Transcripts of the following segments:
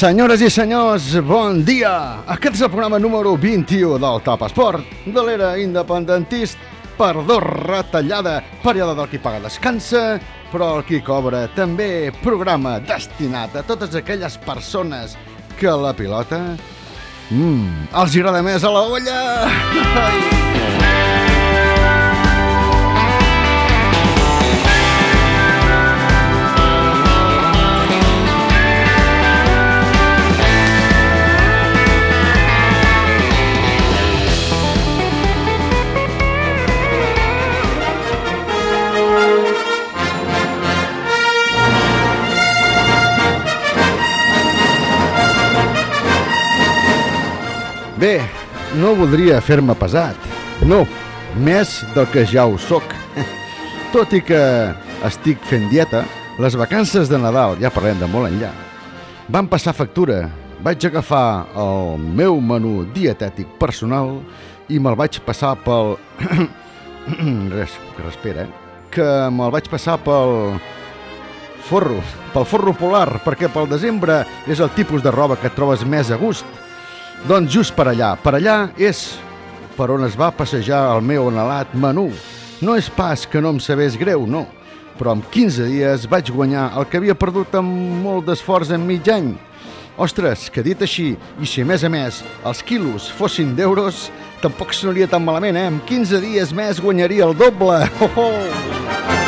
Senyores i senyors, bon dia! Aquest és el programa número 21 del Top Esport, de l'era independentist, perdó retallada, període del qui paga descansa, però el qui cobra també programa destinat a totes aquelles persones que la pilota mm, els agrada més a la olla. Ai! Bé, no voldria fer-me pesat. No, més del que ja ho soc. Tot i que estic fent dieta, les vacances de Nadal, ja parlem de molt enllà, van passar factura. Vaig agafar el meu menú dietètic personal i me'l vaig passar pel... Res, que respira, eh? Que me'l vaig passar pel forro, pel forro polar, perquè pel desembre és el tipus de roba que trobes més a gust. Doncs just per allà, per allà és per on es va passejar el meu anhelat menú. No és pas que no em sabés greu, no, però en 15 dies vaig guanyar el que havia perdut amb molt d'esforç en mig any. Ostres, que dit així, i si a més a més els quilos fossin d'euros, tampoc sonaria tan malament, eh? En 15 dies més guanyaria el doble. Oh, oh.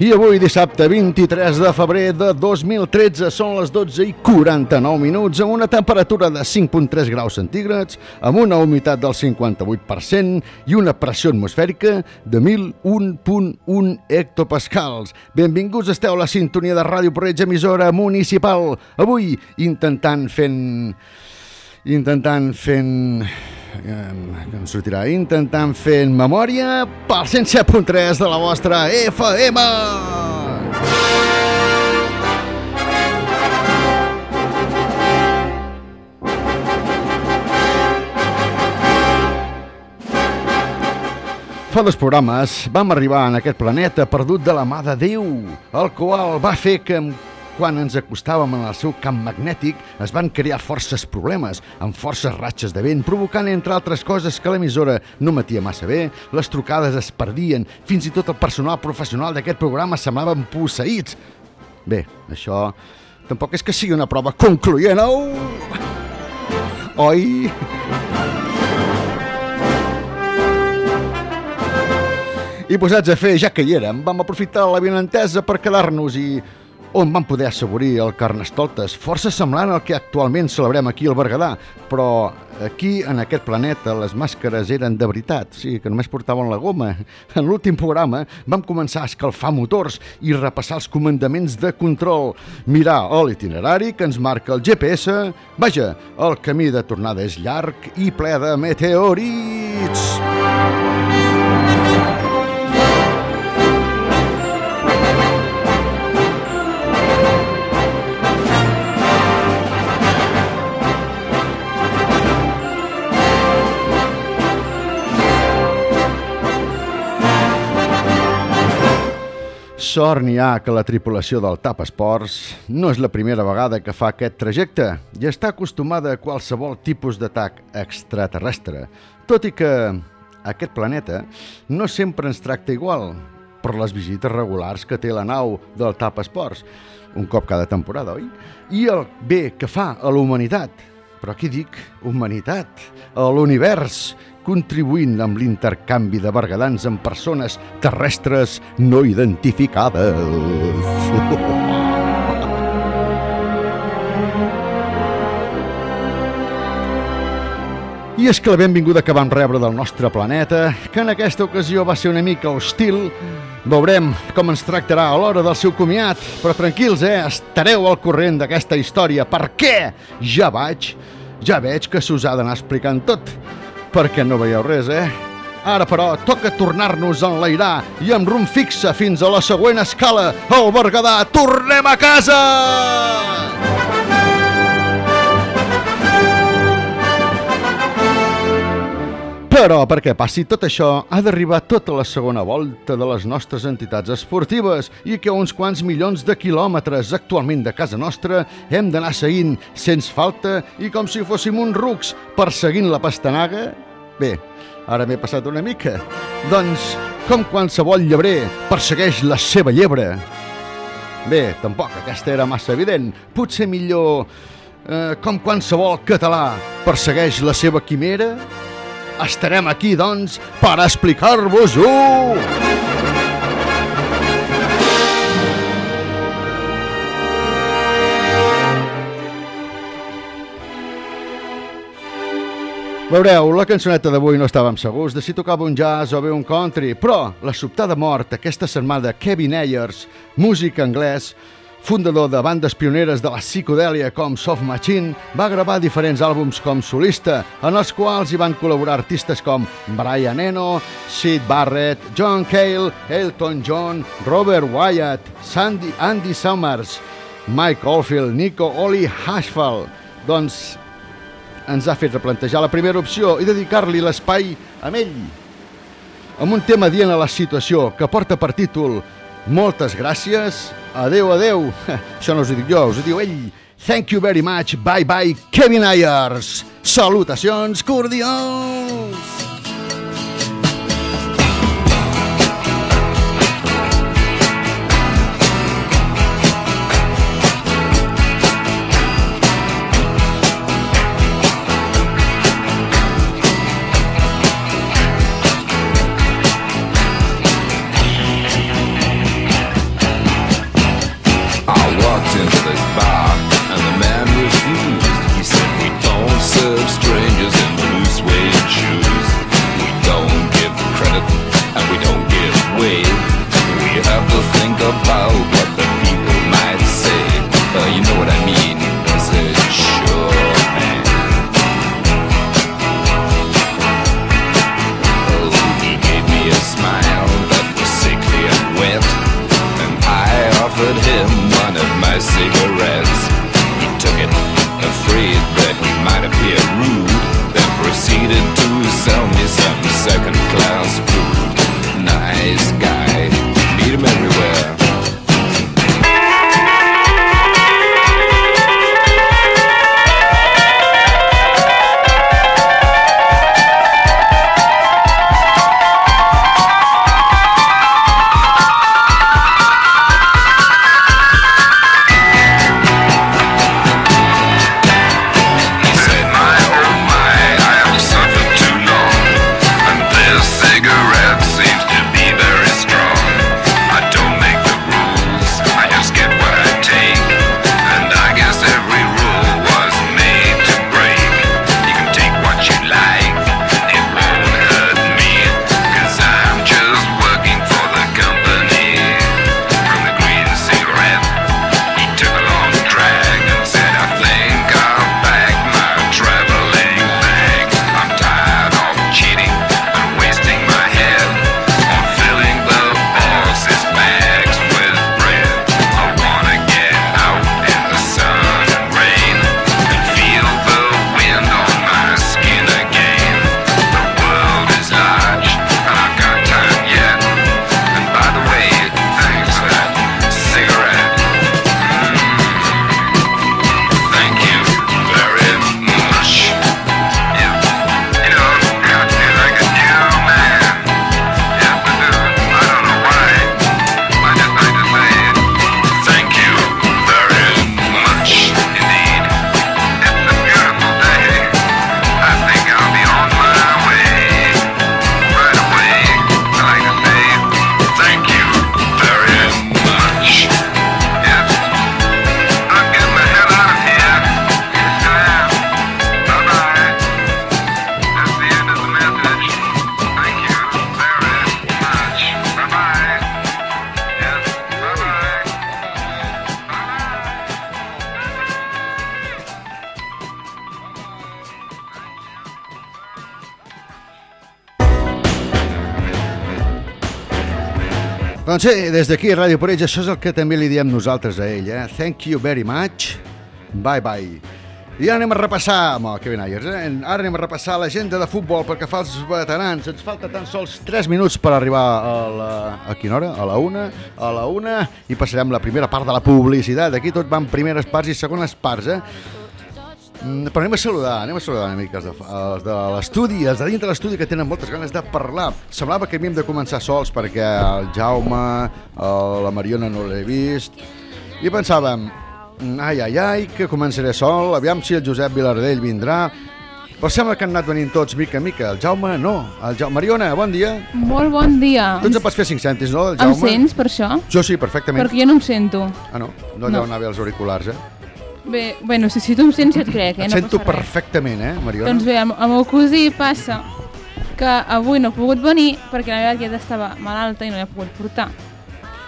I avui, dissabte 23 de febrer de 2013, són les 12 i 49 minuts, amb una temperatura de 5.3 graus centígrads, amb una humitat del 58% i una pressió atmosfèrica de 1.001.1 hectopascals. Benvinguts, esteu a la sintonia de Ràdio Porreig, emissora municipal. Avui, intentant fent... Intentant fent que em sortirà intentant fent memòria pel 107.3 de la vostra FM. Fa dos programes vam arribar en aquest planeta perdut de la mà de Déu, el qual va fer que quan ens acostàvem en el seu camp magnètic es van crear forces problemes, amb forces ratxes de vent, provocant, entre altres coses, que l'emissora no matia massa bé, les trucades es perdien, fins i tot el personal professional d'aquest programa semblaven posseïts. Bé, això tampoc és que sigui una prova concloent, oh! Oi? I posats a fer, ja que hi érem, vam aprofitar la benentesa per quedar-nos i on vam poder assaborir el Carnestoltes, força semblant al que actualment celebrem aquí al Berguedà, però aquí, en aquest planeta, les màscares eren de veritat, sí, que només portaven la goma. En l'últim programa vam començar a escalfar motors i repassar els comandaments de control, mirar l'itinerari que ens marca el GPS, vaja, el camí de tornada és llarg i ple de meteorits. Sort n'hi ha que la tripulació del TAP Esports no és la primera vegada que fa aquest trajecte i està acostumada a qualsevol tipus d'atac extraterrestre, tot i que aquest planeta no sempre ens tracta igual. per les visites regulars que té la nau del TAP Esports, un cop cada temporada, oi? I el bé que fa a la humanitat, però aquí dic humanitat, a l'univers, contribuint amb l'intercanvi de bergadans amb persones terrestres no identificades. I és que la benvinguda que vam rebre del nostre planeta, que en aquesta ocasió va ser una mica hostil, veurem com ens tractarà a l'hora del seu comiat, però tranquils, eh? Estareu al corrent d'aquesta història. Per què? Ja vaig, ja veig que s'us ha d'anar explicant tot, perquè no veieu res, eh? Ara, però, toca tornar-nos a enlairar i amb rum fixa fins a la següent escala, al Berguedà. Tornem a casa! Però perquè passi tot això, ha d'arribar tota la segona volta de les nostres entitats esportives i que a uns quants milions de quilòmetres actualment de casa nostra hem d'anar seguint sense falta i com si fóssim uns rucs perseguint la pastanaga? Bé, ara m'he passat una mica. Doncs, com qualsevol llebrer persegueix la seva llebre. Bé, tampoc aquesta era massa evident. Potser millor eh, com qualsevol català persegueix la seva quimera? Estarem aquí, doncs, per explicar-vos-ho! Veureu, la cançoneta d'avui no estàvem segurs de si tocava un jazz o bé un country, però la sobtada mort aquesta setmana de Kevin Ayers, músic anglès, fundador de bandes pioneres de la psicodèlia com Soft Machine, va gravar diferents àlbums com solista, en els quals hi van col·laborar artistes com Brian Eno, Sid Barrett, John Cale, Elton John, Robert Wyatt, Sandy, Andy Summers, Mike Oldfield, Nico Oli Hashfall. Doncs ens ha fet replantejar la primera opció i dedicar-li l'espai a ell. Amb un tema dient a la situació que porta per títol Moltes gràcies, adeu, adeu. Això no us ho dic jo, us ho diu ell. Thank you very much, bye bye, Kevin Ayers. Salutacions cordials. Doncs sí, des d'aquí, Ràdio Porells, això és el que també li diem nosaltres a ell, eh? Thank you very much. Bye, bye. I ara anem a repassar, amb el Kevin Ayers, eh? ara anem a repassar l'agenda de futbol perquè fa els veterans. Ens falta tan sols 3 minuts per arribar a la... A quina hora? A la una? A la una i passarem la primera part de la publicitat. Aquí tot van primeres parts i segones parts, eh? Mm, Però anem a saludar, anem a saludar una mica els de, els de l'estudi, els de dintre de l'estudi que tenen moltes ganes de parlar. Semblava que havíem de començar sols perquè el Jaume, el, la Mariona no l'he vist, i pensàvem, mm, ai, ai, ai, que començaré sol, aviam si el Josep Vilardell vindrà, però sembla que han anat venint tots mica en mica. El Jaume, no. El Jaume... Mariona, bon dia. Molt bon dia. Tu ens en pots fer 5 cèntims, no, Em Jaume? sents per això? Jo sí, perfectament. Perquè jo no em sento. Ah, no? No No. deu anar bé els auriculars, eh? Bé, bueno, si, si tu em sents et crec, eh? Et no sento perfectament, eh, Mariona? Doncs bé, el, el meu cosí passa que avui no ha pogut venir perquè la meva tieta estava malalta i no l'ha pogut portar.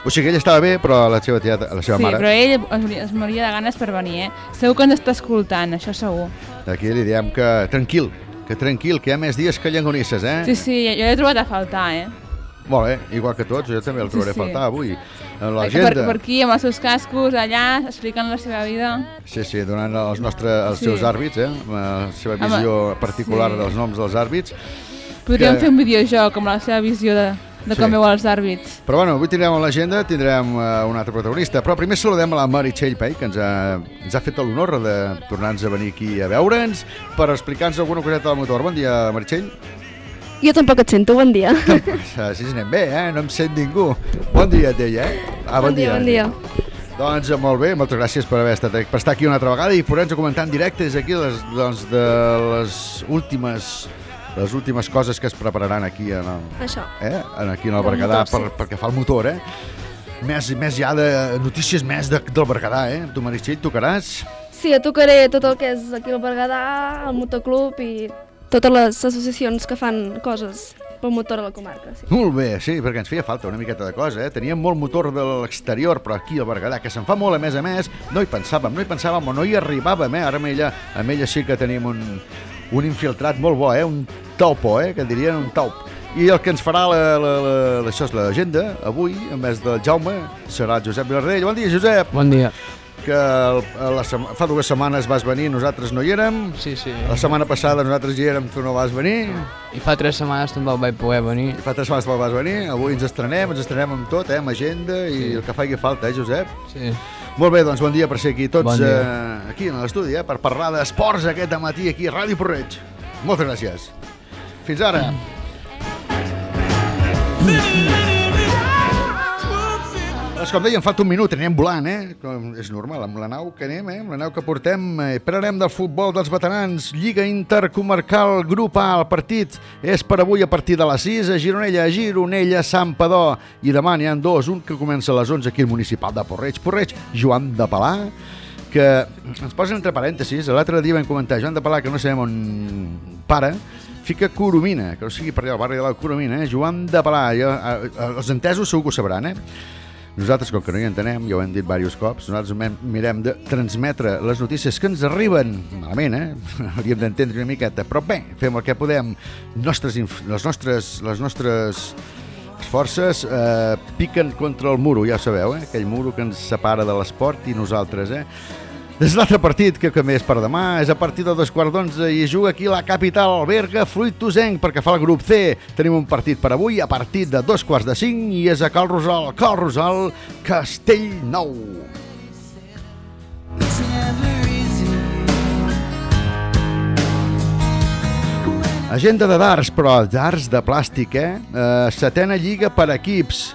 O sigui, ell estava bé, però la seva, tieta, la seva sí, mare... però ell es, es moria de ganes per venir, eh? Segur que ens està escoltant, això segur. Aquí li diem que tranquil, que tranquil, que hi ha més dies que llangonisses, eh? Sí, sí, jo l'he trobat a faltar, eh? Molt bé, igual que tots, jo també el Sí, trobaré a sí. faltar avui. En Per, l'agenda. per aquí, amb els seus cascos, allà, explicant la seva vida. Sí, sí, donant els, nostres, els Sí. seus àrbits, eh? La seva Home, visió particular sí. dels noms dels àrbits. Podríem Que- fer un videojoc amb la seva visió de, de Sí. com veu els àrbits. Però bueno, avui tindrem a l'agenda, tindrem uh, un altre protagonista. Però primer saludem a la Meritxell Pei, que ens ha, ens ha fet l'honor de tornar-nos a venir aquí a veure'ns per explicar-nos alguna coseta del motor. Bon dia, Meritxell. Jo tampoc et sento, bon dia. Així anem bé, eh? No em sent ningú. Bon dia, et deia, eh? Ah, bon dia. Doncs eh, molt bé, moltes gràcies per haver estat per estar aquí una altra vegada i poder-nos comentar en directe des d'aquí les, doncs, de les últimes les últimes coses que es prepararan aquí en el, Això. eh? aquí en el Berguedà motor, per, sí. perquè fa el motor, eh? Més, més ja de notícies més de, del Berguedà, eh? Tu, Meritxell, tocaràs? Sí, jo tocaré tot el que és aquí al Berguedà, el motoclub i totes les associacions que fan coses pel motor a la comarca. Sí. Molt bé, sí, perquè ens feia falta una miqueta de cosa, eh? Teníem molt motor de l'exterior, però aquí al Berguedà, que se'n fa molt, a més a més, no hi pensàvem, no hi pensàvem o no hi arribàvem, eh? Ara amb ella, amb ella sí que tenim un, un infiltrat molt bo, eh? Un topo, eh? Que en dirien un taup. I el que ens farà la, la, la, la, això és l'agenda, avui, en vez del Jaume, serà el Josep Vilardell. Bon dia, Josep! Bon dia. Que el, la, sema- fa dues setmanes vas venir, nosaltres no hi érem. Sí, sí. La setmana passada nosaltres hi érem, tu no vas venir. I fa tres setmanes tampoc vaig poder venir. I fa tres setmanes que vas venir, avui ens estrenem, ens estrenem amb tot, eh, amb agenda i Sí. el que faci falta, eh, Josep? Sí. Molt bé, doncs bon dia per ser aquí tots Bon eh, aquí en l'estudi, eh, per parlar d'esports aquest matí aquí a Ràdio Porreig. Moltes gràcies. Fins ara. Doncs com dèiem, falta un minut, anem volant, eh? Com és normal, amb la nau que anem, eh? Amb la nau que portem, eh? parlarem del futbol dels veterans, Lliga Intercomarcal, grup A, el partit és per avui a partir de les 6, a Gironella, a Gironella, Sant Padó, i demà n'hi ha dos, un que comença a les 11 aquí al municipal de Porreig, Porreig, Joan de Palà, que ens posen entre parèntesis, l'altre dia vam comentar, Joan de Palà, que no sabem on para, fica Coromina, que no sigui per allà al barri de la Coromina, eh? Joan de Palà, jo, eh, eh, els entesos segur que ho sabran, eh? Nosaltres, com que no hi entenem, ja ho hem dit diversos cops, nosaltres mirem de transmetre les notícies que ens arriben, malament, eh? Hauríem d'entendre una miqueta, però bé, fem el que podem. Nostres, les nostres, les nostres forces eh, piquen contra el muro, ja sabeu, eh? aquell muro que ens separa de l'esport i nosaltres. Eh? Des de l'altre partit, que també és per demà, és a partir de dos quarts d'onze i juga aquí la capital, Berga, Fruitosenc, perquè fa el grup C. Tenim un partit per avui a partir de dos quarts de cinc i és a Cal Rosal, Cal Rosal, Castellnou. Agenda de darts, però darts de plàstic, eh? eh setena lliga per equips.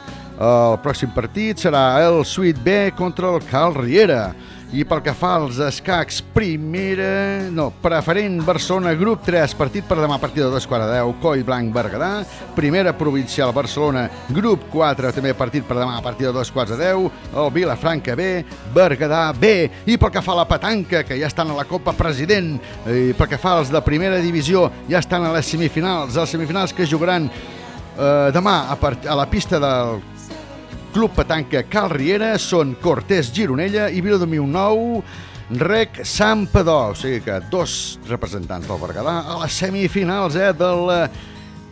El pròxim partit serà el Sweet B contra el Cal Riera. I pel que fa als escacs, primera... No, preferent Barcelona, grup 3, partit per demà a partir de 2 quarts de 10, Coll Blanc, Berguedà. Primera provincial Barcelona, grup 4, també partit per demà a partir de 2 quarts de 10, el Vilafranca B, Berguedà B. I pel que fa a la petanca, que ja estan a la Copa President, i pel que fa als de primera divisió, ja estan a les semifinals, les semifinals que jugaran eh, demà a, part, a la pista del Club Petanca Cal Riera són Cortés Gironella i Viladomiu Nou Rec Sant Padó. O sigui que dos representants del Berguedà a les semifinals eh, del eh,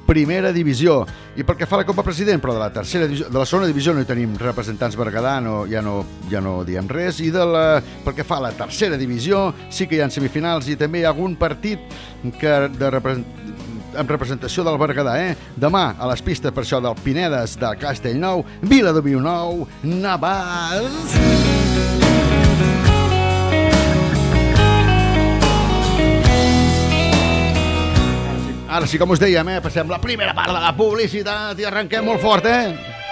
primera divisió. I pel que fa a la Copa President, però de la tercera divisió, de la segona divisió no hi tenim representants Berguedà, no, ja, no, ja no diem res, i de la, pel que fa a la tercera divisió sí que hi ha semifinals i també hi ha algun partit que de represent, en representació del Berguedà, eh? Demà a les pistes per això del Pinedes de Castellnou, Vila de Viunou, Navàs... Ara sí, com us dèiem, eh? passem la primera part de la publicitat i arrenquem molt fort, eh?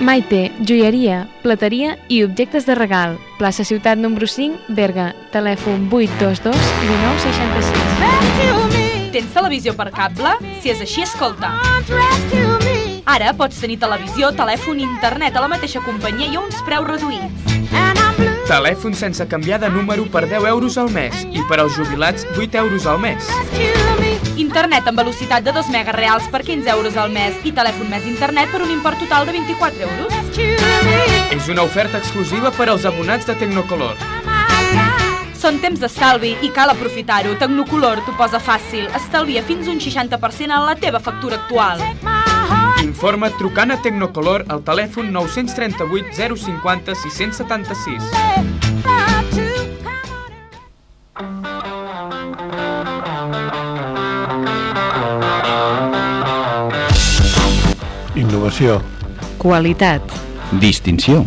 Maite, joieria, plateria i objectes de regal. Plaça Ciutat número 5, Berga. Telèfon 822 1966. Tens televisió per cable? Si és així, escolta. Ara pots tenir televisió, telèfon i internet a la mateixa companyia i a uns preus reduïts. Telèfon sense canviar de número per 10 euros al mes i per als jubilats 8 euros al mes. Internet amb velocitat de 2 megas reals per 15 euros al mes i telèfon més internet per un import total de 24 euros. És una oferta exclusiva per als abonats de Tecnocolor. Són temps d'estalvi i cal aprofitar-ho. Tecnocolor t'ho posa fàcil. Estalvia fins un 60% en la teva factura actual. Informa't trucant a Tecnocolor al telèfon 938 050 676. Innovació, Qualitat. Distinció.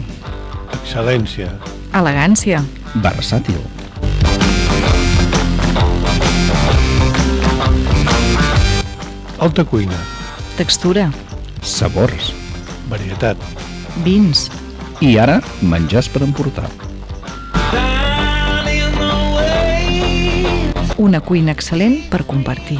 excel·lència, Elegància. Versàtil. alta cuina, Textura. Sabors. varietat, Vins. I ara, menjars per emportar. Una cuina excel·lent per compartir.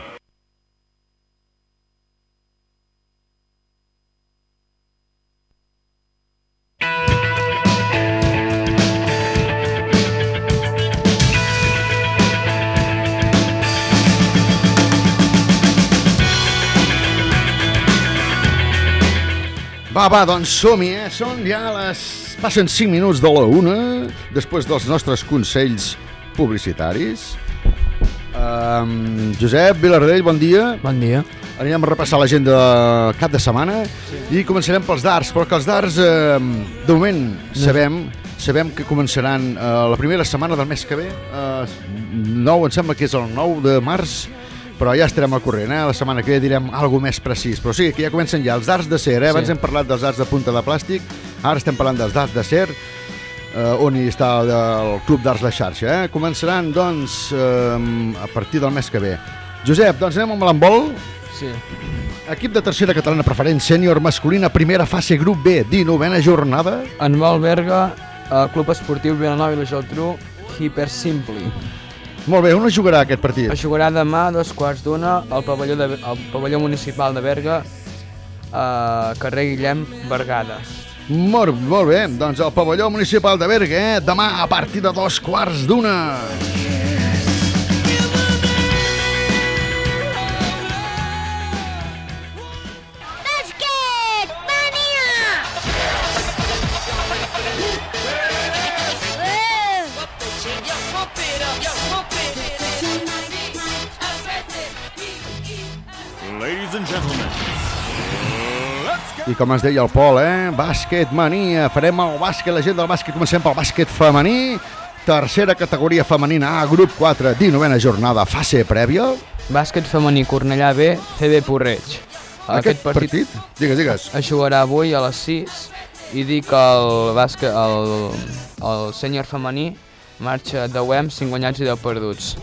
Va, va, doncs som-hi, eh? Són ja les... Passen 5 minuts de la una, després dels nostres consells publicitaris. Um, Josep Vilardell, bon dia. Bon dia. Anirem a repassar l'agenda cap de setmana sí. i començarem pels darts, però que els darts, eh, de moment, sabem sabem que començaran eh, la primera setmana del mes que ve, eh, 9, em sembla que és el 9 de març, però ja estarem al corrent, eh? la setmana que ve direm alguna més precís, però sí, que ja comencen ja els darts de ser, eh? abans Sí. hem parlat dels darts de punta de plàstic, ara estem parlant dels darts de ser, eh, on hi està el Club d'Arts La Xarxa. Eh? Començaran, doncs, eh, a partir del mes que ve. Josep, doncs anem amb l'handbol. Sí. Equip de tercera catalana preferent sènior masculina, primera fase, grup B, 19a jornada. En Valberga, el Club Esportiu Vilanova i la Geltrú, Hipersimpli. Molt bé, on es jugarà aquest partit? Es jugarà demà a dos quarts d'una al pavelló, de, al pavelló municipal de Berga, a carrer Guillem Bergades. Molt, molt bé, doncs el pavelló municipal de Berga, eh? demà a partir de dos quarts d'una. Ladies and gentlemen, I com es deia el Pol, eh? Bàsquet mania. Farem el bàsquet, la gent del bàsquet. Comencem pel bàsquet femení. tercera categoria femenina A, grup 4, 19a jornada, fase prèvia. Bàsquet femení Cornellà B, CB Porreig. Aquest partit? Digues, digues. Es jugarà avui a les 6 i dic que el, bàsquet, el, el sènior femení marxa de UEM 5 guanyats i 10 perduts.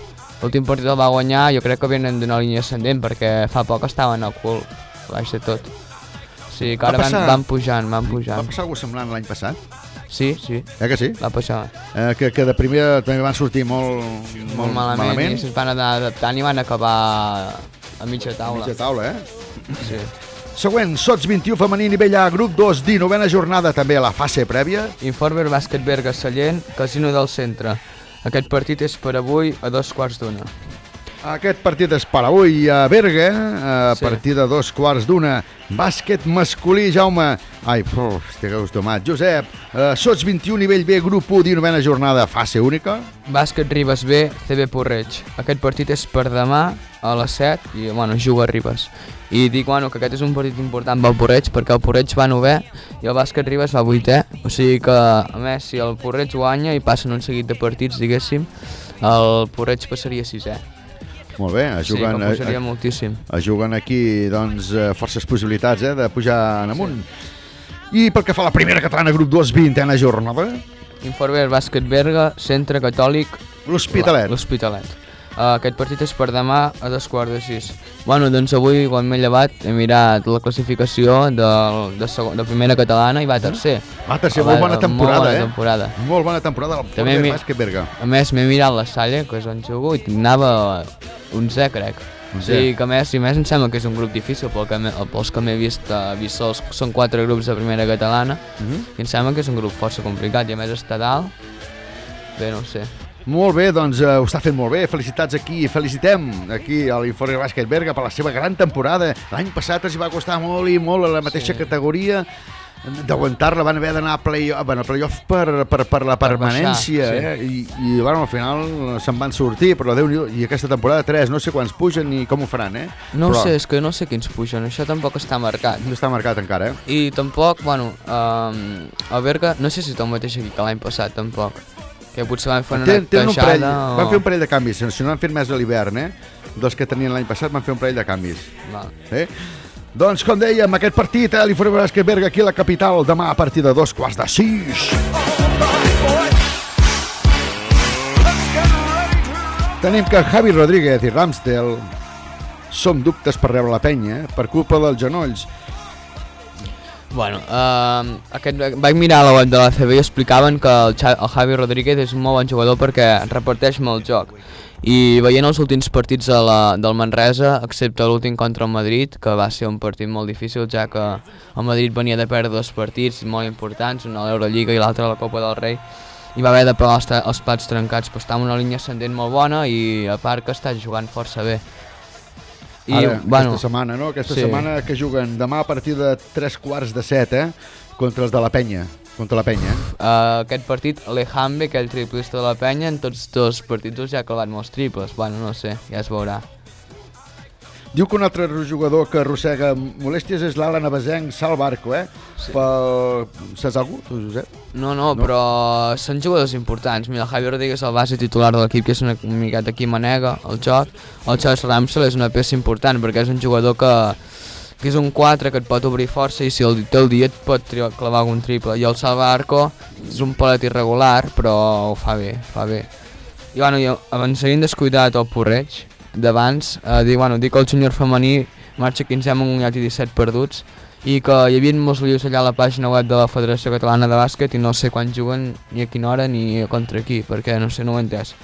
L'últim partit el va guanyar, jo crec que venen d'una línia ascendent perquè fa poc estaven al cul, baix de tot. O sigui que Va ara van, passar- van pujant, van Va pujant. passar alguna semblant l'any passat? Sí, sí. Eh que sí? Va passar. Eh, que, que de primer també van sortir molt, Molt malament, malament. i es van adaptant i van acabar a mitja taula. Mitja taula, eh? Sí. Següent, Sots 21 femení nivell A, grup 2, 19a jornada també a la fase prèvia. Informer Bàsquet Berga Sallent, Casino del Centre. Aquest partit és per avui a dos quarts d'una. Aquest partit és per avui a Berga, a Sí. partir de dos quarts d'una. Bàsquet masculí, Jaume. Ai, puf, estigueu tomat. Josep, eh, Sots 21, nivell B, grup 1, 19a jornada, fase única. Bàsquet Ribes B, CB Porreig. Aquest partit és per demà a les 7 i, bueno, juga a Ribes. I dic, bueno, que aquest és un partit important pel Porreig perquè el Porreig va 9è i el Bàsquet Ribes va 8è. O sigui que, a més, si el Porreig guanya i passen un seguit de partits, diguéssim, el Porreig passaria 6è. Molt bé, es Sí, juguen, que pujaria moltíssim. Es juguen aquí doncs, eh, forces possibilitats eh, de pujar en amunt. I pel que fa a la primera catalana, grup 2, 20a jornada. Informer Bàsquet Berga, Centre Catòlic... L'Hospitalet. L'Hospitalet. Uh, aquest partit és per demà a dos quarts de sis. Bueno, doncs avui, quan m'he llevat, he mirat la classificació de, de, segon, de primera catalana i va tercer. Va tercer, molt bona temporada, molt bona eh? temporada. Molt bona temporada del També mi- Bàsquet Berga. A més, m'he mirat la Salle, que és on jugo, i anava 11, crec. O sigui que a més, i a més em sembla que és un grup difícil, pel que, pels que m'he vist, uh, vist sols, són quatre grups de primera catalana, Mhm. i em sembla que és un grup força complicat, i a més està dalt, bé, no sé. Molt bé, doncs eh, ho està fent molt bé. Felicitats aquí, felicitem aquí a l'Informe Bàsquet Berga per la seva gran temporada. L'any passat els hi va costar molt i molt a la mateixa sí. categoria d'aguantar-la, van haver d'anar a play-off bueno, play per, per, per la permanència baixar, eh? I, i bueno, al final se'n van sortir però déu i aquesta temporada 3, no sé quants pugen ni com ho faran eh? No però sé, és que no sé quins pugen, això tampoc està marcat. no està marcat encara eh? I tampoc, bueno, um, a Berga, no sé si és el mateix aquí que l'any passat, tampoc. Que potser van fer una Tenen, tenen un parell, queixada van fer un parell de canvis, si no han fet més a l'hivern, eh? dels que tenien l'any passat van fer un parell de canvis. Val. Eh? Doncs, com dèiem, aquest partit a l'Informe Bàsquet Berga aquí a la capital, demà a partir de dos quarts de sis. Tenim que Javi Rodríguez i Ramsdale som dubtes per rebre la penya eh? per culpa dels genolls. Bueno, uh, aquest, vaig mirar la web de la CB i explicaven que el, Xa, el Javi Rodríguez és un molt bon jugador perquè reparteix molt joc. I veient els últims partits de la, del Manresa, excepte l'últim contra el Madrid, que va ser un partit molt difícil, ja que el Madrid venia de perdre dos partits molt importants, un a l'Eurolliga i l'altre a la Copa del Rei, i va haver de pagar els, els plats trencats, però està en una línia ascendent molt bona i a part que està jugant força bé. I, Ara, bueno, aquesta setmana, no? Aquesta sí. setmana que juguen demà a partir de tres quarts de set, eh? Contra els de la penya. Contra la penya. Uh, aquest partit, Alejandro, aquell triplista de la penya, en tots dos partits ja ha clavat molts triples. Bueno, no sé, ja es veurà. Diu que un altre jugador que arrossega molèsties és l'Ala Navasenc Sal Barco, eh? Sí. Pel... Saps algú, tu, Josep? No, no, no, però són jugadors importants. Mira, el Javier Rodríguez, el base titular de l'equip, que és una miqueta aquí manega, el joc. El Charles Ramsel és una peça important, perquè és un jugador que, que és un 4 que et pot obrir força i si el té el dia et pot clavar algun triple. I el Salva Arco és un palet irregular, però ho fa bé, fa bé. I bueno, jo, abans descuidat el Porreig, d'abans, eh, dic, bueno, dic que el júnior femení marxa 15 amb un guanyat i 17 perduts, i que hi havia molts líos allà a la pàgina web de la Federació Catalana de Bàsquet i no sé quan juguen, ni a quina hora, ni contra qui, perquè no sé, no ho he entès.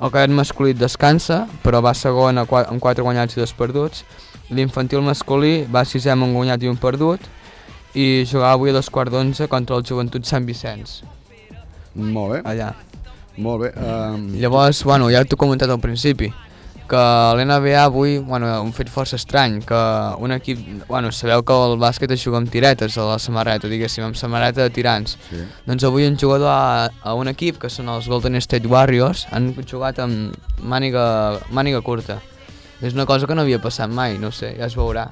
El cadet masculí descansa, però va segon amb 4 guanyats i 2 perduts. L'infantil masculí va sisè amb un guanyat i un perdut i jugava avui a dos quarts d'onze contra el Joventut Sant Vicenç. Molt bé. Allà. Molt bé. Um... Llavors, bueno, ja t'ho he comentat al principi, que l'NBA avui, bueno, un fet força estrany, que un equip, bueno, sabeu que el bàsquet es juga amb tiretes a la samarreta, diguéssim, amb samarreta de tirants. Sí. Doncs avui un jugador a, a un equip, que són els Golden State Warriors, han jugat amb màniga, màniga curta. És una cosa que no havia passat mai, no sé, ja es veurà.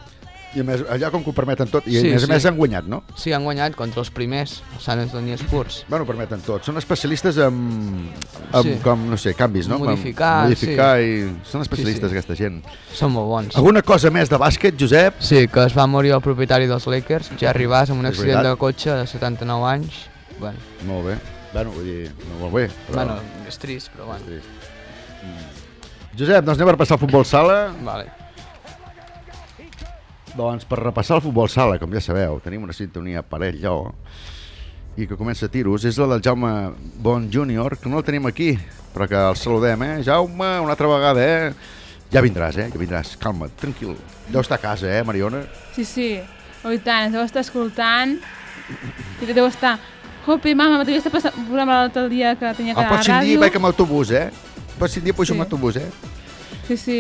I a més, allà com que ho permeten tot, i Sí, a més sí. a més han guanyat, no? Sí, han guanyat contra els primers, els Sant Antoni Spurs. Bueno, permeten tot. Són especialistes en, en Sí. com, no sé, canvis, no? Modificar, Modificar sí. i... Són especialistes, Sí, sí. aquesta gent. Són molt bons. Alguna cosa més de bàsquet, Josep? Sí, que es va morir el propietari dels Lakers, Jerry Bass, amb un És accident veritat. de cotxe de 79 anys. Bueno, Molt bé. Bueno, vull dir, no molt bé. Però... bueno és trist, però bueno. És trist. Josep, doncs anem a repassar el futbol sala. Vale. Doncs per repassar el futbol sala, com ja sabeu, tenim una sintonia parell allò i que comença a tiros, és la del Jaume Bon Júnior, que no el tenim aquí, però que el saludem, eh? Jaume, una altra vegada, eh? Ja vindràs, eh? Ja vindràs, calma't, tranquil. Deu estar a casa, eh, Mariona? Sí, sí. Oh, i tant, ens deu estar escoltant. I deu estar... Jope, mama, m'havia estat passant un programa l'altre dia que tenia que El anar a la pròxim dia ràdio. vaig amb autobús, eh? El pròxim dia pujo Sí. amb autobús, eh? Sí, sí.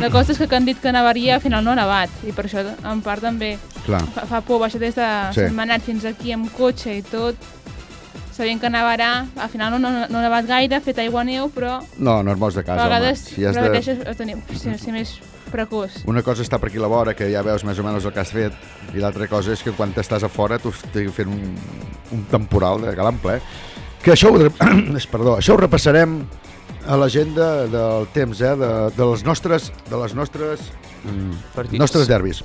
La cosa és que, que han dit que nevaria, al final no ha nevat. I per això, en part, també Clar. fa, fa por baixar des de Sí. Setmanat fins aquí amb cotxe i tot. Sabien que nevarà, al final no, no, no ha nevat gaire, ha fet aigua neu, però No, no et mous de a casa, home. vegades Si has de... de... tenir, ser, ser més precoç. Una cosa està per aquí a la vora, que ja veus més o menys el que has fet, i l'altra cosa és que quan estàs a fora tu estàs fent un, un temporal de galant ple. Que això ho, perdó, això ho repassarem a l'agenda del temps, eh, de, de les nostres, de les nostres, mm, Partits. nostres derbis.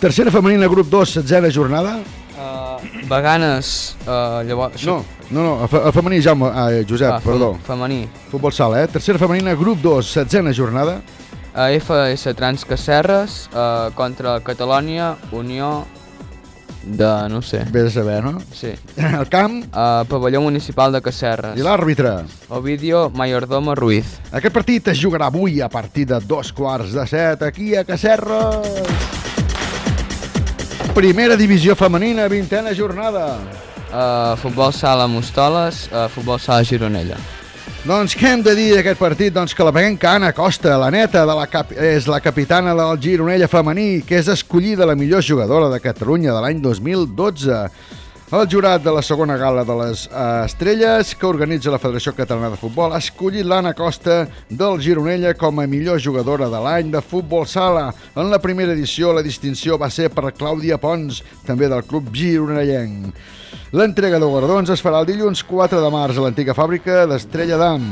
Tercera femenina, grup 2, setzena jornada. Uh, Veganes, uh, llavors... No, no, no, el, fe- el femení, Jaume, ah, Josep, Ah, fem- perdó. femení. Futbol sala, eh? Tercera femenina, grup 2, setzena jornada. A FS Trans Cacerres uh, contra Catalònia, Unió de... no sé. Vés a saber, no? Sí. El camp. Uh, pavelló municipal de Cacerres. I l'àrbitre? Ovidio Mayordomo Ruiz. Aquest partit es jugarà avui a partir de dos quarts de set aquí a Cacerres. Primera divisió femenina, vintena jornada. Uh, futbol sala Mostoles, uh, futbol sala Gironella. Doncs què hem de dir d'aquest partit? Doncs que la veguenca Anna Costa, la neta, de la cap és la capitana del Gironella femení, que és escollida la millor jugadora de Catalunya de l'any 2012. El jurat de la segona gala de les eh, estrelles que organitza la Federació Catalana de Futbol ha escollit l'Anna Costa del Gironella com a millor jugadora de l'any de futbol sala. En la primera edició la distinció va ser per Clàudia Pons, també del club gironellenc. L'entrega de guardons es farà el dilluns 4 de març a l'antiga fàbrica d'Estrella d'Am.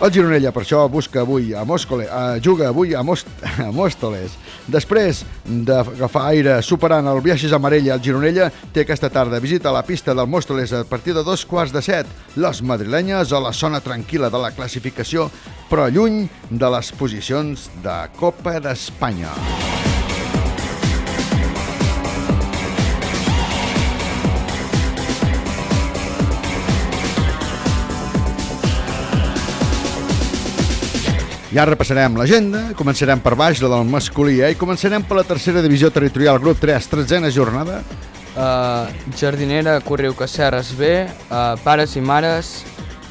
El Gironella, per això, busca avui a Mòscole, eh, juga avui a, Most, a Mòstoles. Després d'agafar aire superant el Viajes a Marella, el Gironella té aquesta tarda visita a la pista del Mòstoles a partir de dos quarts de set. Les madrilenyes a la zona tranquil·la de la classificació, però lluny de les posicions de Copa d'Espanya. Ja repassarem l'agenda, començarem per baix, la del masculí, eh? i començarem per la tercera divisió territorial, grup 3, tretzena jornada. Uh, jardinera, Correu Cacerres B, uh, Pares i Mares,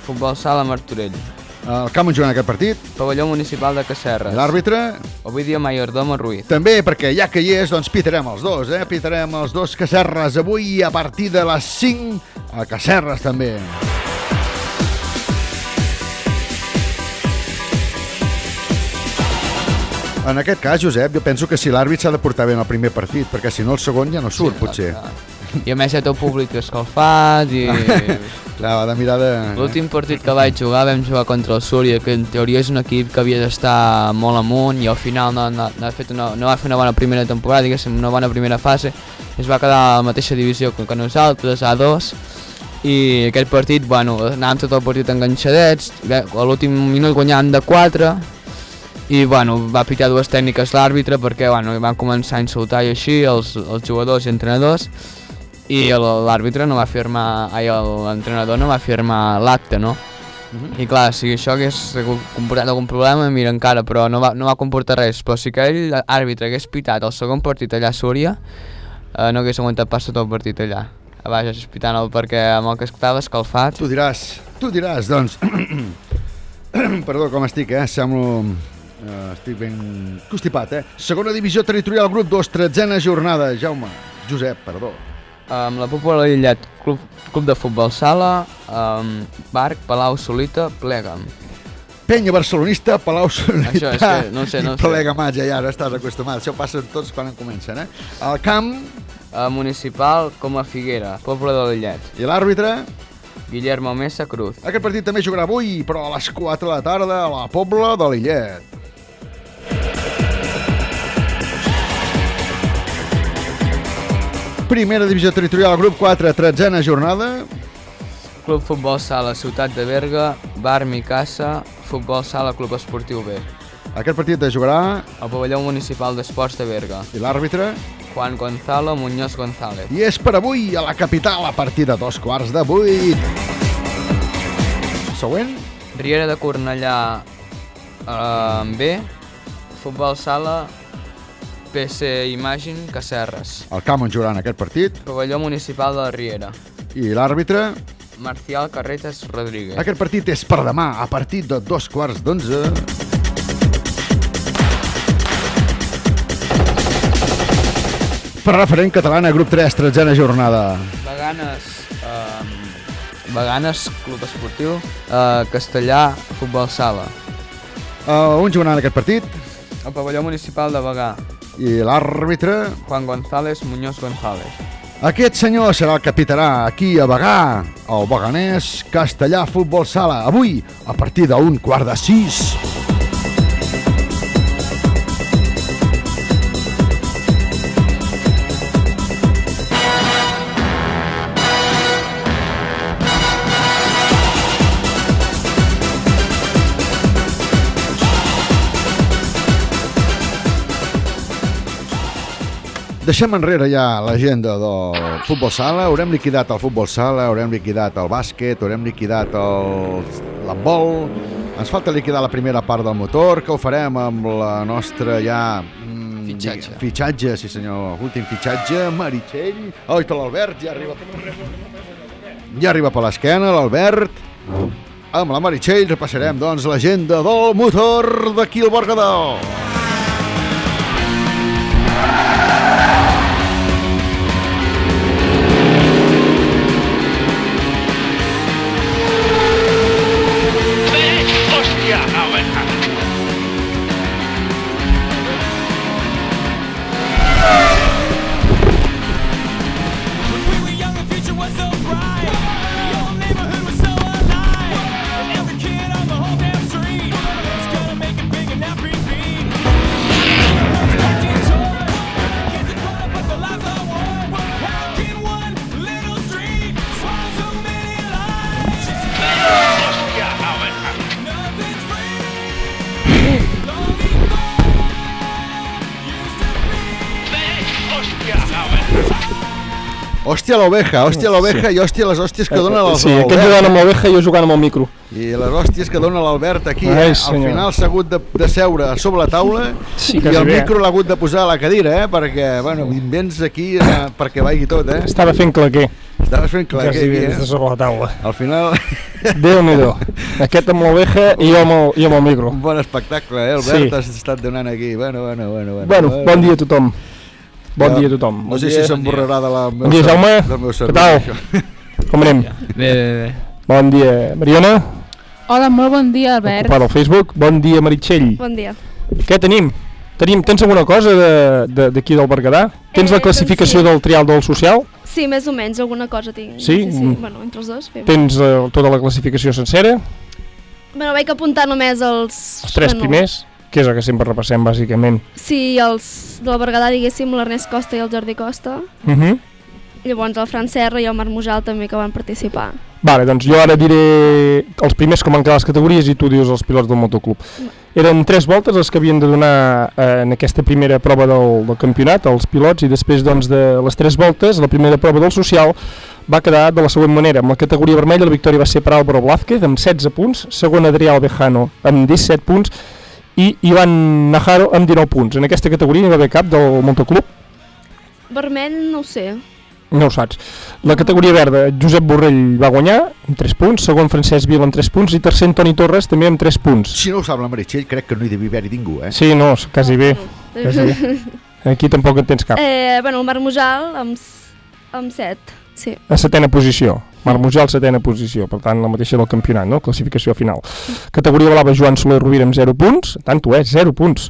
futbol sala Martorell. El camp on jugant aquest partit. Pavelló municipal de Cacerres. L'àrbitre? Ovidio Mayordomo Ruiz. També, perquè ja que hi és, doncs pitarem els dos, eh? Pitarem els dos Cacerres avui a partir de les 5 a Cacerres també. En aquest cas, Josep, jo penso que si l'àrbit s'ha de portar bé en el primer partit, perquè si no el segon ja no surt, sí, potser. I a més ja el públic escalfat i... Clar, va de mirar de... L'últim partit que vaig jugar vam jugar contra el Súria, que en teoria és un equip que havia d'estar molt amunt i al final no, no, no, ha fet una, no va fer una bona primera temporada, diguéssim, una bona primera fase. Es va quedar a la mateixa divisió que, nosaltres, A2, i aquest partit, bueno, anàvem tot el partit enganxadets, a l'últim minut guanyàvem de 4, i bueno, va pitar dues tècniques l'àrbitre perquè bueno, van començar a insultar i així els, els jugadors i entrenadors i l'àrbitre no va firmar, ai, l'entrenador no va firmar l'acte, no? I clar, si això hagués comportat algun problema, mira encara, però no va, no va comportar res. Però si que ell, l'àrbitre, hagués pitat el segon partit allà a Súria, eh, no hagués aguantat pas tot el partit allà. A baix, pitant-el perquè amb el que estava escalfat... Tu diràs, tu diràs, doncs... Perdó, com estic, eh? Semblo... Uh, estic ben constipat, eh? Segona divisió territorial, grup 2, tretzena jornada. Jaume, Josep, perdó. Amb la Pobla Lillet, club, club de futbol sala, um, Barc, Palau, Solita, Plega'm. Penya barcelonista, Palau Solità Això és que no sé, no sé. Plega Matja, ja ara estàs acostumat. Això ho passen tots quan en comencen, eh? El camp... Uh, municipal com a Figuera, poble de Lillet. I l'àrbitre? Guillermo Mesa Cruz. Aquest partit també jugarà avui, però a les 4 de la tarda a la Pobla de Lillet. Primera divisió territorial, grup 4, tretzena jornada. Club Futbol Sala Ciutat de Berga, Bar Micasa, Futbol Sala Club Esportiu B. Aquest partit es jugarà... Al pavelló municipal d'esports de Berga. I l'àrbitre? Juan Gonzalo Muñoz González. I és per avui a la capital a partir de dos quarts de vuit. Següent. Riera de Cornellà eh, B, Futbol Sala PC Imagine Cacerres. El camp on jugaran aquest partit. Pavelló municipal de la Riera. I l'àrbitre? Marcial Carretas Rodríguez. Aquest partit és per demà, a partir de dos quarts d'onze. Per referent catalana, grup 3, tretzena jornada. Vaganes, eh, Vaganes Club Esportiu, eh, Castellà Futbol Sala. Uh, on jugaran aquest partit? El pavelló municipal de Bagà. I l'àrbitre? Juan González Muñoz González. Aquest senyor serà el capitarà aquí a Bagà, el Beganès Castellà Futbol Sala, avui a partir d'un quart de sis. Deixem enrere ja l'agenda del futbol sala, haurem liquidat el futbol sala, haurem liquidat el bàsquet, haurem liquidat el l'handbol, ens falta liquidar la primera part del motor, que ho farem amb la nostra ja... mm, Fitxatge. Fitxatge, sí senyor, últim fitxatge, Meritxell. Oi, però l'Albert ja arriba... Ja arriba per l'esquena, l'Albert. Amb la Meritxell repassarem, doncs, l'agenda del motor d'aquí al Berguedà. Hòstia l'oveja, hòstia l'oveja i hòstia les hòsties que dona Sí, aquest jugant amb l'oveja i jo jugant amb el micro. I les hòsties que dona l'Albert aquí, Ai, eh? al final s'ha hagut de, de seure sobre la taula Sí, i el bé. micro l'ha hagut de posar a la cadira, eh? perquè, bueno, invents aquí eh, perquè vagi tot, eh? Estava fent claquer. Estaves fent claquer bé, eh? des de sobre la taula. Al final... Déu-n'hi-do. Aquest amb l'oveja i jo amb el, i amb el micro. Un bon espectacle, eh? Albert, Sí. has estat donant aquí. Bueno, bueno, bueno. Bueno, Bueno, bon dia a tothom. Bon dia a tothom. No sé dia. si s'emborrarà de la Bon dia, Jaume. del meu Què tal? això. Com anem? Bé, bé, bé. Bon dia, Mariona, Hola, molt bon dia, Albert. ocupada al Facebook. Bon dia, Meritxell. Bon dia. Què tenim? Tenim, tens alguna cosa de- de- d'aquí del Berguedà? Tens Eh, la classificació doncs sí. del trial del social? Sí, més o menys alguna cosa tinc. Sí? sí, sí. Mm. Bueno, entre els dos. Fem. Tens eh, tota la classificació sencera? Bueno, vaig apuntar només els... Els tres bueno, primers, que és el que sempre repassem, bàsicament. Sí, els de la Berguedà, diguéssim, l'Ernest Costa i el Jordi Costa. Uh -huh. Llavors el Fran Serra i el Marc Mujal també que van participar. Vale, doncs jo ara diré els primers com han quedat les categories i tu dius els pilots del motoclub. Eren tres voltes les que havien de donar eh, en aquesta primera prova del, del campionat, els pilots, i després doncs, de les tres voltes, la primera prova del social va quedar de la següent manera. Amb la categoria vermella la victòria va ser per Álvaro Blázquez amb 16 punts, segon Adrià Albejano amb 17 punts i Ivan Najaro amb 19 punts. En aquesta categoria no hi va haver cap del motoclub, Vermell, no ho sé. no ho saps. La categoria verda, Josep Borrell va guanyar amb 3 punts, segon Francesc Vila amb 3 punts i tercer Antoni Torres també amb 3 punts. Si no ho sap la Meritxell, crec que no hi devia haver-hi ningú, eh? Sí, no, quasi bé. Quasi bé. Aquí tampoc en tens cap. Eh, bueno, el Marc Mujal amb, amb 7, sí. A setena posició. Marmujal, setena posició, per tant, la mateixa del campionat, no? Classificació final. Categoria blava, Joan Soler Rovira amb 0 punts, tanto, eh? 0 punts.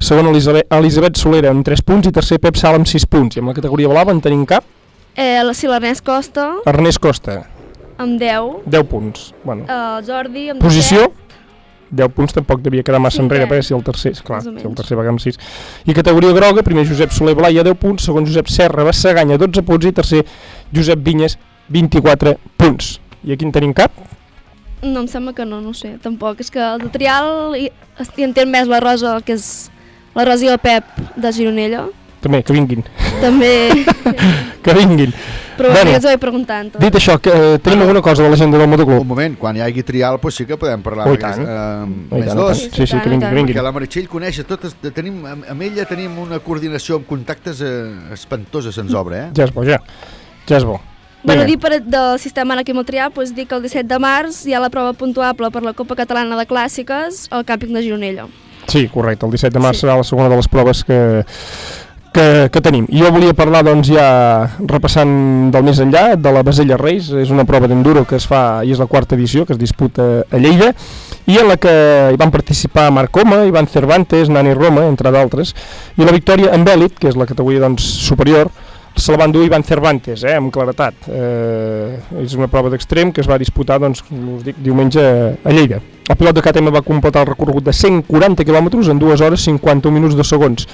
Segon, Elisabet, Elisabet Solera amb 3 punts i tercer, Pep Sala amb 6 punts. I amb la categoria blava en tenim cap, Eh, la Silernès Costa, Ernest Costa, amb 10. 10 punts. Bueno, El Jordi, amb posició, 10 punts tampoc devia quedar massa Cinquè, enrere, perquè si el tercer, clar, més o si el tercer va quedar amb 6. I categoria groga, primer Josep Soler Blai a 10 punts, segon Josep Serra Bassaganya 12 punts i tercer Josep Vinyes 24 punts. I aquí en tenim cap? 10. No, em sembla que no, no sé, tampoc. És que el de trial hi, hi entén més la Rosa, que és la Rosa i el Pep de Gironella. També, que vinguin. També, que vinguin. però bueno, els ho vaig preguntant. dit això, que, eh, tenim alguna cosa de l'agenda del motoclub? Un moment, quan hi hagi trial, doncs sí que podem parlar Oh, tant. eh, Oh, i més tant, dos. Sí, sí, que vingui, que vingui. Perquè la Meritxell coneix totes, de- tenim, amb, ella tenim una coordinació amb contactes eh, espantosa, se'ns obre, eh? Ja és bo, ja. Ja és bo. Bueno, dir per, del sistema anaquimotrià, doncs dir que el 17 de març hi ha la prova puntuable per la Copa Catalana de Clàssiques al càmping de Gironella. Sí, correcte, el 17 de març sí. serà la segona de les proves que, que, que tenim. Jo volia parlar, doncs, ja repassant del més enllà, de la Basella Reis, és una prova d'enduro que es fa, i és la quarta edició, que es disputa a Lleida, i en la que hi van participar Marc Coma, Ivan Cervantes, Nani Roma, entre d'altres, i la victòria en Bèlit, que és la categoria doncs, superior, se la van dur Ivan Cervantes, eh, amb claretat. Eh, és una prova d'extrem que es va disputar, doncs, us dic, diumenge a Lleida. El pilot de KTM va completar el recorregut de 140 km en 2 hores 51 minuts de segons.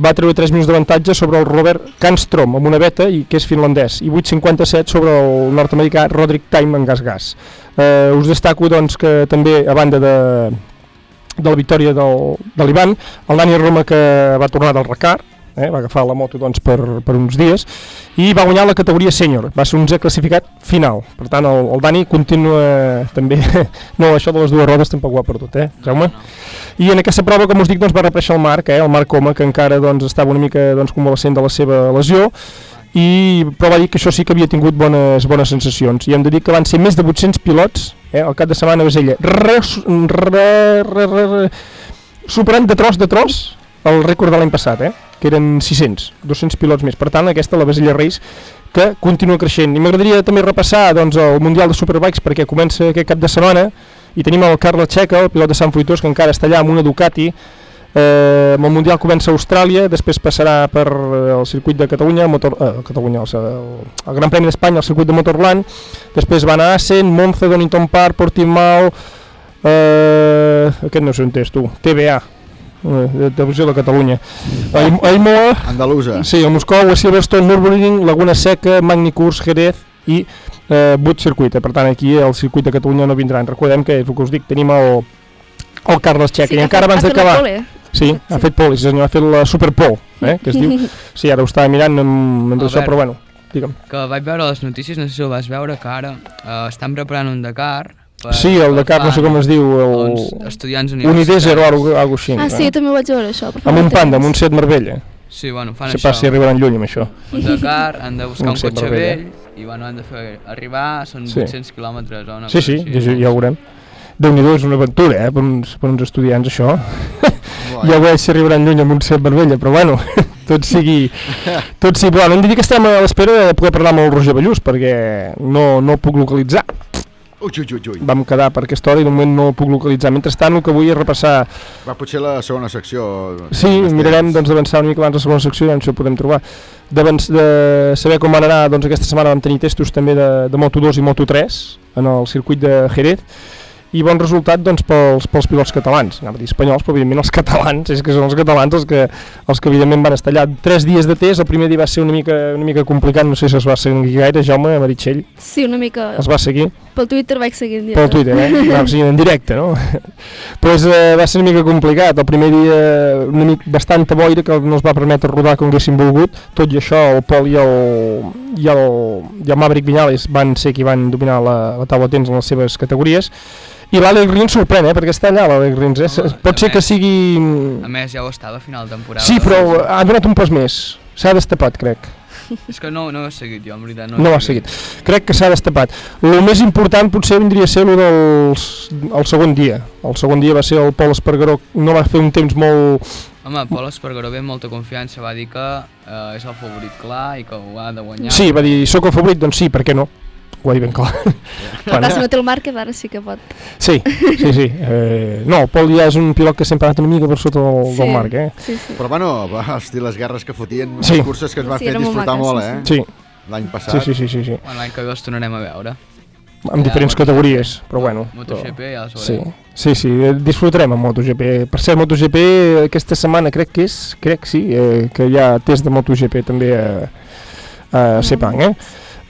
Va treure 3 minuts d'avantatge sobre el Robert Kanstrom amb una beta, i que és finlandès, i 8,57 sobre el nord-americà Roderick Time en gas-gas. Eh, us destaco doncs, que també, a banda de, de la victòria del, de l'Ivan, el Dani Roma que va tornar del Recar, eh, va agafar la moto doncs, per, per uns dies i va guanyar la categoria sènior, va ser un Z classificat final, per tant el, el Dani continua també, no això de les dues rodes tampoc ho ha perdut, eh, Jaume? I en aquesta prova, com us dic, doncs, va repreixer el Marc, eh, el Marc Coma, que encara doncs, estava una mica doncs, convalescent de la seva lesió, i, però va dir que això sí que havia tingut bones, bones sensacions i hem de dir que van ser més de 800 pilots eh, al cap de setmana a re, re, re, re, re, superant de tros de tros el rècord de l'any passat, eh? Que eren 600, 200 pilots més. Per tant, aquesta, la Basella Reis, que continua creixent. I m'agradaria també repassar doncs, el Mundial de Superbikes perquè comença aquest cap de setmana i tenim el Carles Checa, el pilot de Sant Fruitós, que encara està allà amb una Ducati. Eh, el Mundial comença a Austràlia, després passarà per eh, el circuit de Catalunya, motor, eh, Catalunya el, el, el Gran Premi d'Espanya, el circuit de Motorland, després van a Assen, Monza, Donington Park, Portimao, eh, aquest no sé on és tu, TBA, eh, de televisió de Catalunya. Aim- Aimoa, Andalusa. Sí, a Moscou, a Silverstone, Nürburgring, Laguna Seca, Magnicurs, Jerez i eh, But Circuit. Per tant, aquí el circuit de Catalunya no vindran. Recordem que és el que us dic, tenim el, el Carles Checa Sí, i encara abans d'acabar... pole. Sí, ha fet pole, sí senyor, ha fet la Superpole, eh, que es diu. Sí, ara ho estava mirant amb, amb això, però bueno, digue'm. Que vaig veure les notícies, no sé si ho vas veure, que ara eh, estan preparant un Dakar. Per, Sí, el Dakar, no sé com es diu, el... uns estudiants Unideser o alguna cosa així. Ah, sí, jo també ho vaig veure, això. per Amb un panda, amb un set Marbella. Sí, bueno, fan si això. si arribaran lluny amb això. Un Dakar, han de buscar Un un, cotxe vell i bueno, han de fer arribar, són Sí. 800 quilòmetres o una Sí, cosa sí, així. ja, ja ho veurem. déu nhi és una aventura, eh, per uns, per uns estudiants, això. ja veig si arribaran lluny amb un set Marbella, però bueno, tot sigui... Tot sigui... Bueno, hem de dir que estem a l'espera de poder parlar amb el Roger Ballús, perquè no, no el puc localitzar. Ui, ui, ui, ui. Vam quedar per aquesta hora i de moment no el puc localitzar. Mentrestant, el que vull és repassar... Va, potser la segona secció... Sí, mirarem doncs, d'avançar una mica abans la segona secció i ens ho podem trobar. D'avanç- De saber com van anar, doncs aquesta setmana vam tenir testos també de, de Moto2 i Moto3 en el circuit de Jerez i bon resultat doncs, pels, pels pilots catalans, anava a dir espanyols, però evidentment els catalans, és que són els catalans els que, els que evidentment van estar allà. Tres dies de test, el primer dia va ser una mica, una mica complicat, no sé si es va seguir gaire, Jaume, Meritxell, Sí, una mica. es va seguir? Pel Twitter vaig seguir en Pel directe. Twitter, eh? Anava seguint en directe, no? pues, eh, va ser una mica complicat. El primer dia una mica bastanta boira que no es va permetre rodar com haguéssim volgut. Tot i això, el Pol i el, i el, i el Maverick Viñales van ser qui van dominar la, la taula de temps en les seves categories. I l'Àlex Rins sorprèn, eh? perquè està allà l'Àlex Rins. Eh? Pot ser que sigui... A més, ja ho estava a final de temporada. Sí, però ha donat un pas més. S'ha destapat, crec. És que no, no ho he seguit jo, en veritat. No ho ha seguit. Crec que s'ha destapat. El més important potser vindria a ser el del el segon dia. El segon dia va ser el Pol Espargaró, no va fer un temps molt... Home, Pol Espargaró ve amb molta confiança, va dir que eh, és el favorit clar i que ho ha de guanyar. Sí, va dir, sóc el favorit, doncs sí, per què no? Ho ha dit ben clar. Clar, si no té el Márquez, ara sí que pot. Sí, sí, sí. Eh, no, Pol ja és un pilot que sempre ha anat una mica per sota del, Sí, del marc, eh? sí, sí. Però bueno, va, hosti, les guerres que fotien, Sí. les curses que ens van Sí, fer disfrutar maca, molt, sí, eh? Sí. L'any Sí, passat. sí, sí, sí, sí. Bueno, l'any que ve els tornarem a veure. Amb diferents categories, però bueno. MotoGP ja els Sí, sí, sí, eh, disfrutarem amb MotoGP. Per cert, MotoGP aquesta setmana crec que és, crec sí, eh, que hi ha test de MotoGP també a, a Sepang, eh?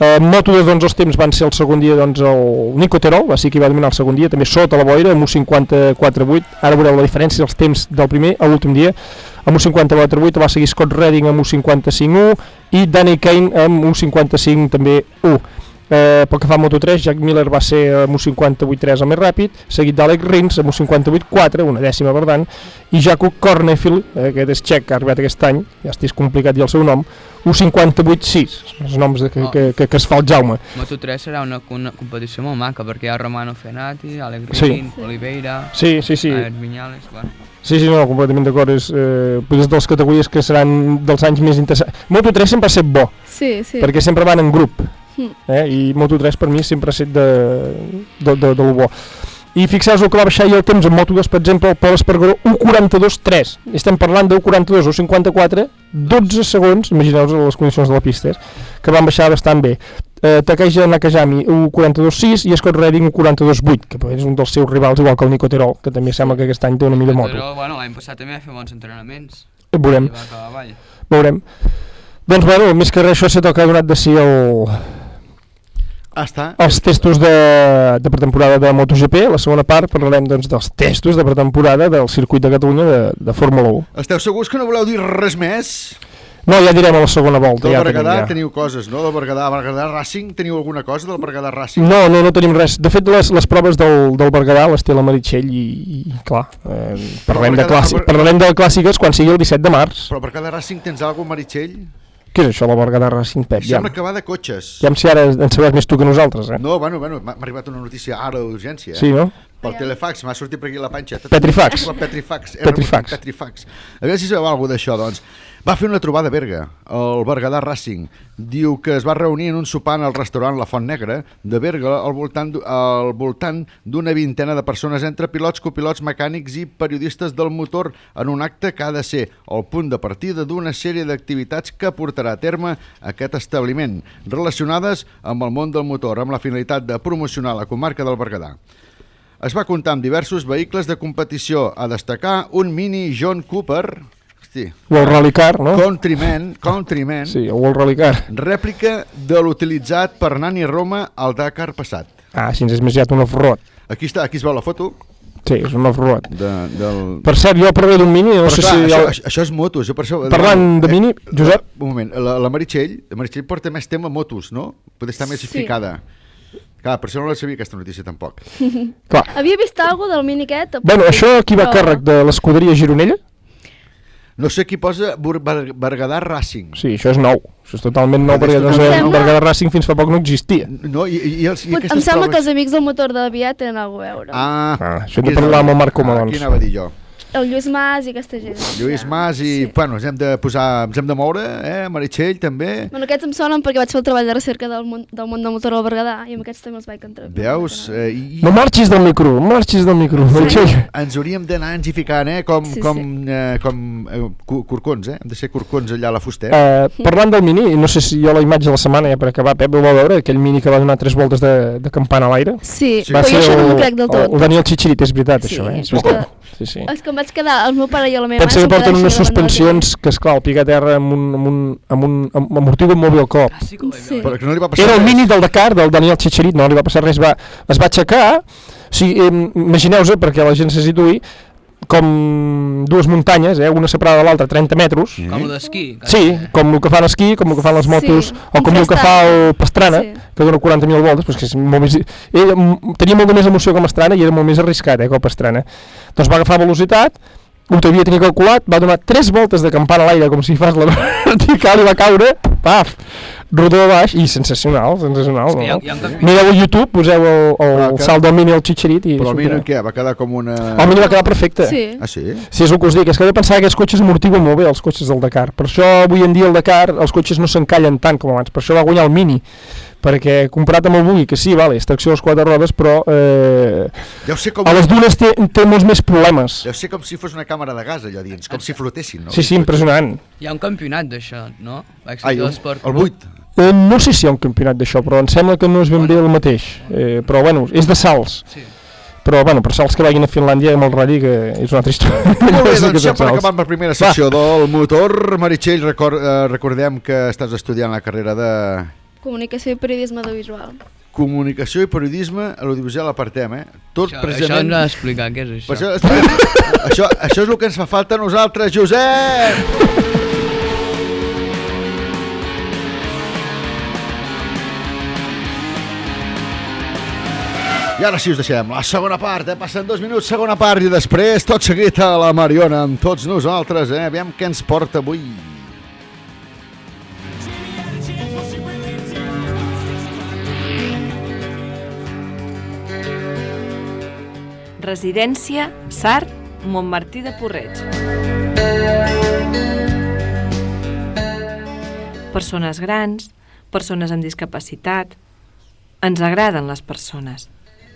Eh, Moto2 doncs els temps van ser el segon dia doncs el Nico Terol, va ser qui va dominar el segon dia, també sota la boira amb un 54-8, ara veureu la diferència dels temps del primer a l'últim dia, amb un 54-8 va seguir Scott Redding amb un 55-1 i Danny Kane amb un 55 també 1. Eh, pel que fa a Moto3, Jack Miller va ser amb un 58-3 el més ràpid, seguit d'Alex Rins amb un 58-4, una dècima per tant, i Jakub Kornefield, eh, aquest és txec, que ha arribat aquest any, ja estic complicat dir el seu nom, un 58-6, els noms de, que, Oh. que, que, que es fa el Jaume. Moto3 serà una, una competició molt maca, perquè hi ha Romano Fenati, Alex Sí. Rin, Oliveira, Sí, sí, sí. Albert Viñales, bueno. Sí, sí, no, completament d'acord, és, eh, és de les categories que seran dels anys més interessants. Moto3 sempre ha estat bo, Sí, sí. perquè sempre van en grup, Mm. eh? i Moto3 per mi sempre ha estat de, de, de, de lo bo. I fixeu-vos el que va baixar ahir el temps en Moto2, per exemple, el Pol Espargaró, 1.42.3. Estem parlant de 1.42 o 54, 12 segons, imagineu-vos les condicions de la pista, eh, que van baixar bastant bé. Eh, Takeja Nakajami, 1.42.6 i Scott Redding, 1.42.8, que és un dels seus rivals, igual que el Nico Terol, que també sembla que aquest any té una millor moto. Però, bueno, l'any passat també va fer bons entrenaments. Eh, veurem. Veurem. Doncs bueno, més que res això se toca donat de si el, està. els testos de, de pretemporada de MotoGP, la segona part parlarem doncs, dels testos de pretemporada del circuit de Catalunya de, de Fórmula 1. Esteu segurs que no voleu dir res més? No, ja direm a la segona volta. Del ja Berguedà tenim, ja. teniu coses, no? Del Berguedà, Berguedà Racing, teniu alguna cosa del Berguedà Racing? No, no, no tenim res. De fet, les, les proves del, del Berguedà les té la Meritxell i, i clar, eh, parlarem, de Berguedà- clàssic, Ber- parlarem de clàssiques quan sigui el 17 de març. Però Berguedà Racing tens alguna Meritxell? Què és això, la Berguedà Racing Pep? Ja, Sembla que va de cotxes. ja si ara en sabés més tu que nosaltres, eh? No, bueno, bueno, m'ha arribat una notícia ara d'urgència. Eh? Sí, no? Pel telefax, m'ha sortit per aquí la panxa. Petrifax. La Petrifax. Petrifax. Petrifax. A veure si sabeu alguna d'això, doncs. Va fer una trobada a Berga, el Berguedà Racing. Diu que es va reunir en un sopar al restaurant La Font Negra de Berga al voltant, al voltant d'una vintena de persones entre pilots, copilots, mecànics i periodistes del motor en un acte que ha de ser el punt de partida d'una sèrie d'activitats que portarà a terme aquest establiment relacionades amb el món del motor amb la finalitat de promocionar la comarca del Berguedà. Es va comptar amb diversos vehicles de competició, a destacar un mini John Cooper, hosti, O el Rally Car, no? Countryman, Countryman, Sí, o el Rally Car. rèplica de l'utilitzat per Nani Roma al Dakar passat. Ah, si ens és més aviat un off-road. Aquí està, aquí es veu la foto. Sí, és un off-road. De, del... Per cert, jo parlaré d'un mini, no Però sé clar, si... això, el- això, això és motos. Jo per això, Parlant de mini, Josep? Un moment, la, la Meritxell, la Meritxell porta més tema motos, no? Poder estar més Sí. ficada. Clar, per això no la sabia aquesta notícia tampoc. Clar. Havia vist alguna del mini aquest? Bueno, això aquí va a Però- càrrec de l'escuderia Gironella? No sé qui posa Bur Ber Berguedà Racing. Sí, això és nou. Això és totalment nou, perquè doncs, nou. Berguedà Racing fins fa poc no existia. No, i, i, i, els, i Pot, em sembla que proves... els amics del motor de Viat tenen alguna a veure. Ah, Ah, això parlar on- amb el Marc Coma, ah. Aquí anava a dir jo. El Lluís Mas i aquesta gent. Lluís Mas i, sí. bueno, ens hem de posar, ens hem de moure, eh? Meritxell també. Bueno, aquests em sonen perquè vaig fer el treball de recerca del món, del món del motor al Berguedà i amb aquests també els vaig entrar. Veus? Eh, i, No marxis del micro, no marxis del micro. Sí. ens hauríem d'anar engificant, eh? Com, Sí, com, sí. Eh, com eh, corcons, eh? Hem de ser corcons allà a la fusta, eh? Uh, parlant del mini, no sé si jo la imatge de la setmana ja per acabar, Pep, ho va veure, aquell mini que va donar tres voltes de, de campana a l'aire. Sí, va però jo ser això no m'ho crec del tot. El, el Daniel Chichirit, és veritat, Sí, això, eh? És és veritat. Sí, sí. És que em vaig quedar, el meu pare i la meva Pensa mare... que porten unes suspensions que, esclar, el pica a terra amb un, amb un, amb un amb amortigu mòbil cop. Sí. Però que no li va passar Era el mini del Dakar, del Daniel Chicherit, no li va passar res, va, es va aixecar, o sigui, eh, imagineu-vos, perquè la gent se situï, com dues muntanyes, eh, una separada de l'altra, 30 metres. Com el d'esquí. Sí, com el que fan esquí, com el que fan les motos, Sí, o com el que fa el Pastrana, Sí. que dona 40.000 voltes, doncs que és molt més... Ell tenia molta més emoció que Pastrana i era molt més arriscat eh, que el Pastrana. Doncs va agafar velocitat, ho devia tenir calculat, va donar 3 voltes de campana a l'aire com si fas la vertical i va caure, paf, rodó a baix i sensacional, sensacional. No? hi ha un campi- Mireu a YouTube, poseu el, el Però que- salt del mini al Chicherit i... Però el mini què? Va quedar com una... El mini va quedar perfecte. Sí. Ah, sí? Sí, és el que us dic, és que de pensar que els cotxes amortiguen molt bé els cotxes del Dakar. Per això avui en dia el Dakar, els cotxes no s'encallen tant com abans, per això va guanyar el Mini. perquè comparat amb el bugui, que sí, vale, és tracció a les quatre rodes, però eh, Deu ser com... a les dunes té, té molts més problemes. Deu ser com si fos una càmera de gas allà dins, com si flotessin, no? Sí, sí, impressionant. Hi ha un campionat d'això, no? Ai, l'esport. el 8. Eh, no sé si hi ha un campionat d'això, però em sembla que no és ben bé el mateix. Eh, però bueno, és de salts. Sí. Però bueno, per salts que vagin a Finlàndia amb el rally, que és una altra història. Molt bé, doncs ja per acabar amb la primera secció del motor, Meritxell, record, eh, recordem que estàs estudiant la carrera de Comunicació i periodisme audiovisual. comunicació i periodisme a l'audiovisual apartem, eh? Tot Això, precisament... això hem d'explicar què és això. Això, això, això és el que ens fa falta a nosaltres, Josep! I ara sí us deixem la segona part, eh? passen dos minuts, segona part i després tot seguit a la Mariona amb tots nosaltres, eh? aviam què ens porta avui. Residència Sart Montmartí de Porreig. Persones grans, persones amb discapacitat. Ens agraden les persones.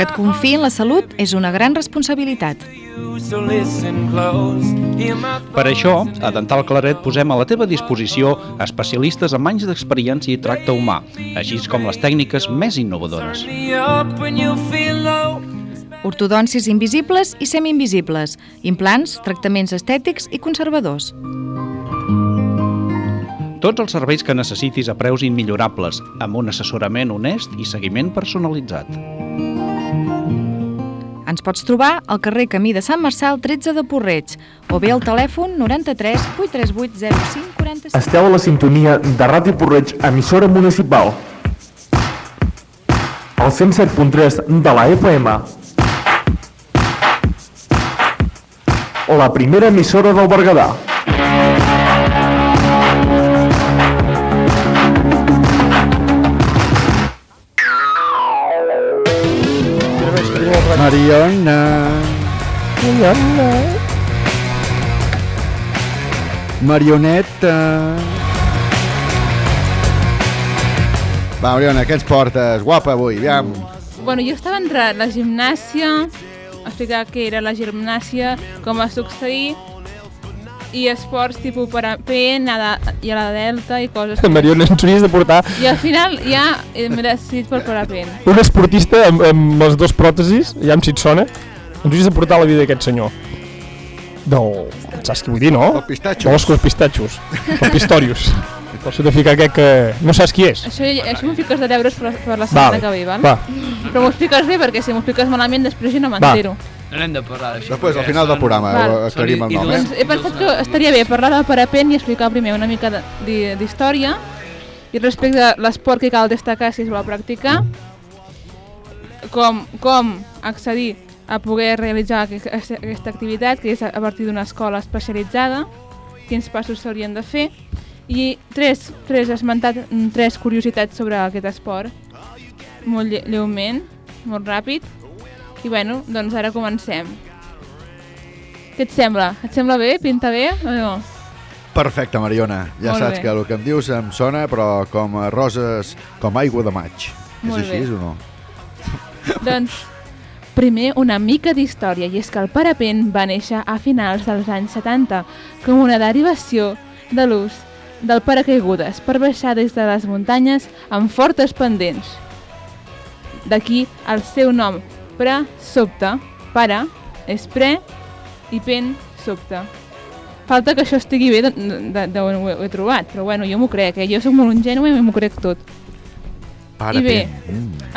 Que et confiï en la salut és una gran responsabilitat. Per això, a Dental Claret posem a la teva disposició especialistes amb anys d'experiència i tracte humà, així com les tècniques més innovadores. Ortodòncies invisibles i semi-invisibles, implants, tractaments estètics i conservadors. Tots els serveis que necessitis a preus immillorables, amb un assessorament honest i seguiment personalitzat. Ens pots trobar al carrer Camí de Sant Marçal 13 de Porreig o bé al telèfon 93 838 05 45. Esteu a la sintonia de Ràdio Porreig, emissora municipal. El 107.3 de la FM. La primera emissora del Berguedà. Mariona... Marioneta... Va, Mariona, què ens portes? Guapa avui, aviam. Bueno, jo estava entre la gimnàsia, explicar què era la gimnàsia, com va succeir, i esports tipus parapent, nada, i a la delta i coses. Mariona, ens hauries de portar I al final ja eh, m'he decidit per parapent. un esportista amb, amb les dues pròtesis, ja amb si et sona, ens hauries de portar la vida d'aquest senyor. Del... Saps què vull dir, no? El pistatxos. Dels els pistatxos. El pistorius. El certificat aquest que no saps qui és. Això, això m'ho fiques de deures per, per la setmana Val, que ve, val? va. Però m'ho expliques bé, perquè si m'ho expliques malament després jo no Va. No n'hem de parlar d'això. Després, al final del programa, Val. aclarim el nom, eh? Doncs he pensat que estaria bé parlar del parapent i explicar primer una mica de- de- d'història i respecte a l'esport que cal destacar si es vol practicar, com, com accedir a poder realitzar aquesta, aquesta activitat, que és a partir d'una escola especialitzada, quins passos s'haurien de fer, i tres, tres esmentat tres curiositats sobre aquest esport, molt lle lleument, molt ràpid, i bueno, doncs ara comencem. Què et sembla? Et sembla bé? Pinta bé o no? Perfecte, Mariona. Ja Molt saps bé. que el que em dius em sona, però com a roses, com aigua de maig. Molt és així bé. o no? Doncs, primer una mica d'història, i és que el parapent va néixer a finals dels anys 70 com una derivació de l'ús del paracaigudes per baixar des de les muntanyes amb fortes pendents. D'aquí el seu nom, pre sobte, para, és pre i pen sobte. Falta que això estigui bé d'on ho, he- ho he trobat, però bueno, jo m'ho crec, eh? jo sóc molt ingènua i m'ho crec tot. I bé,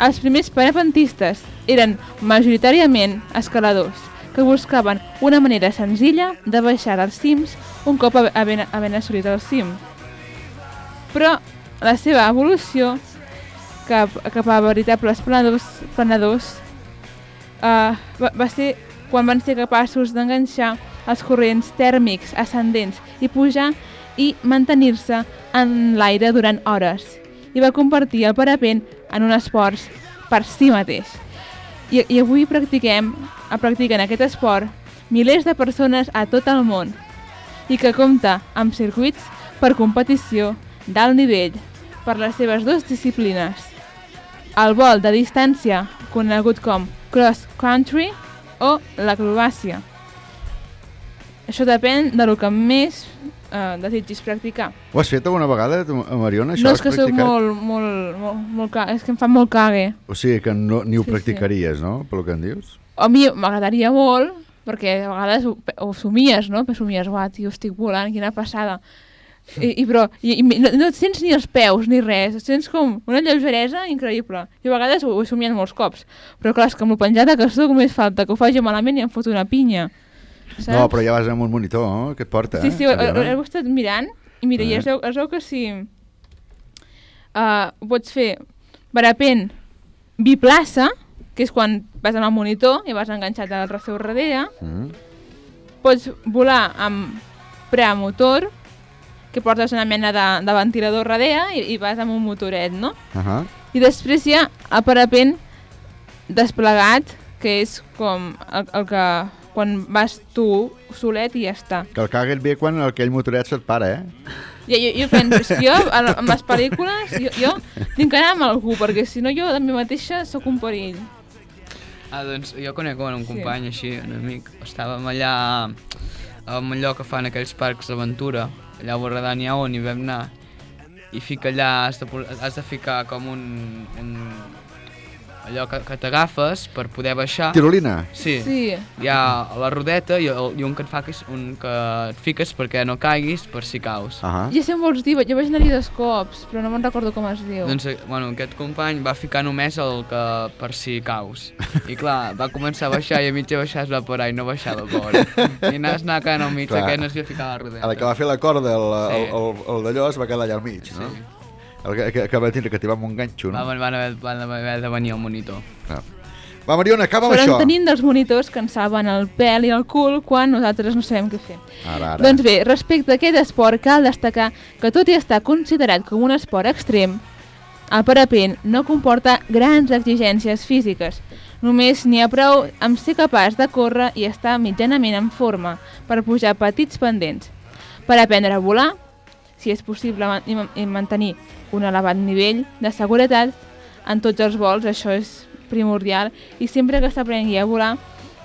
els primers parapentistes eren majoritàriament escaladors que buscaven una manera senzilla de baixar dels cims un cop haver, havent assolit el cim. Però la seva evolució cap, cap a veritables planadors, planadors uh, va, va ser quan van ser capaços d'enganxar els corrents tèrmics ascendents i pujar i mantenir-se en l'aire durant hores i va convertir el parapent en un esport per si mateix. I, i avui practiquem, practiquen aquest esport milers de persones a tot el món i que compta amb circuits per competició d'alt nivell per les seves dues disciplines. El vol de distància, conegut com cross country, o l'acrobàcia. Això depèn de lo que més eh, desitgis practicar. Ho has fet alguna vegada, Mariona, això? no és que practicat? molt, molt, molt, molt ca... és que em fa molt cague. O sigui que no, ni ho Sí, sí. practicaries, no?, pel que em dius. A mi m'agradaria molt, perquè a vegades ho, ho somies, no? Somies, uah, tio, estic volant, quina passada. I, i però i, i no, no et sents ni els peus ni res, et sents com una lleugeresa increïble. Jo a vegades ho, ho he somiat molts cops, però clar, és que amb lo penjada que soc només falta que ho faci malament i em foto una pinya. Saps? No, però ja vas amb un monitor, no?, que et porta, Sí, eh? sí, ho, Mariona? ho, he estat mirant i mira, Eh. i es veu, es veu que si uh, pots fer parapent biplaça, que és quan vas amb el monitor i vas enganxat al seu darrere, Mm. pots volar amb premotor, que portes una mena de, de ventilador darrere i, i vas amb un motoret, no? Uh -huh. I després hi ha el parapent desplegat, que és com el, el que quan vas tu solet i ja està. Que el caguen bé quan aquell motoret se't para, eh? Jo, jo, jo penso, és que jo, amb les pel·lícules, jo, jo tinc que anar amb algú, perquè si no jo de mi mateixa sóc un perill. Ah, doncs jo conec un company així, un amic. Estàvem allà amb allò que fan aquells parcs d'aventura, allà a Borredà n'hi ha on hi vam anar. I fica allà, has de, has de ficar com un... un allò que, que t'agafes per poder baixar. Tirolina? Sí. Sí. Hi ha la rodeta i, el, i un que et fa un que et fiques perquè no caiguis per si caus. Ah Ja sé on vols dir, jo vaig anar-hi dos cops, però no me'n recordo com es diu. Doncs, eh, bueno, aquest company va ficar només el que per si caus. I clar, va començar a baixar i a mitja baixar es va parar i no baixava, pobre. I anaves anar quedant al mig, Clar. aquest no es havia ficat a la rodeta. A la que va fer la corda, el, Sí. el, el, el d'allò es va quedar allà al mig, no? El que, que, que va tindre que tirar amb un ganxo, no? Van, van, haver, van haver de venir al monitor. Ah. Va, Mariona, acaba amb Però això. en tenim dels monitors que ens salven el pèl i el cul quan nosaltres no sabem què fer. Ara, ara. Doncs bé, respecte a aquest esport, cal destacar que tot i estar considerat com un esport extrem, el parapent no comporta grans exigències físiques. Només n'hi ha prou amb ser capaç de córrer i estar mitjanament en forma per pujar petits pendents. Per aprendre a volar, si és possible mantenir un elevat nivell de seguretat en tots els vols, això és primordial, i sempre que s'aprengui a volar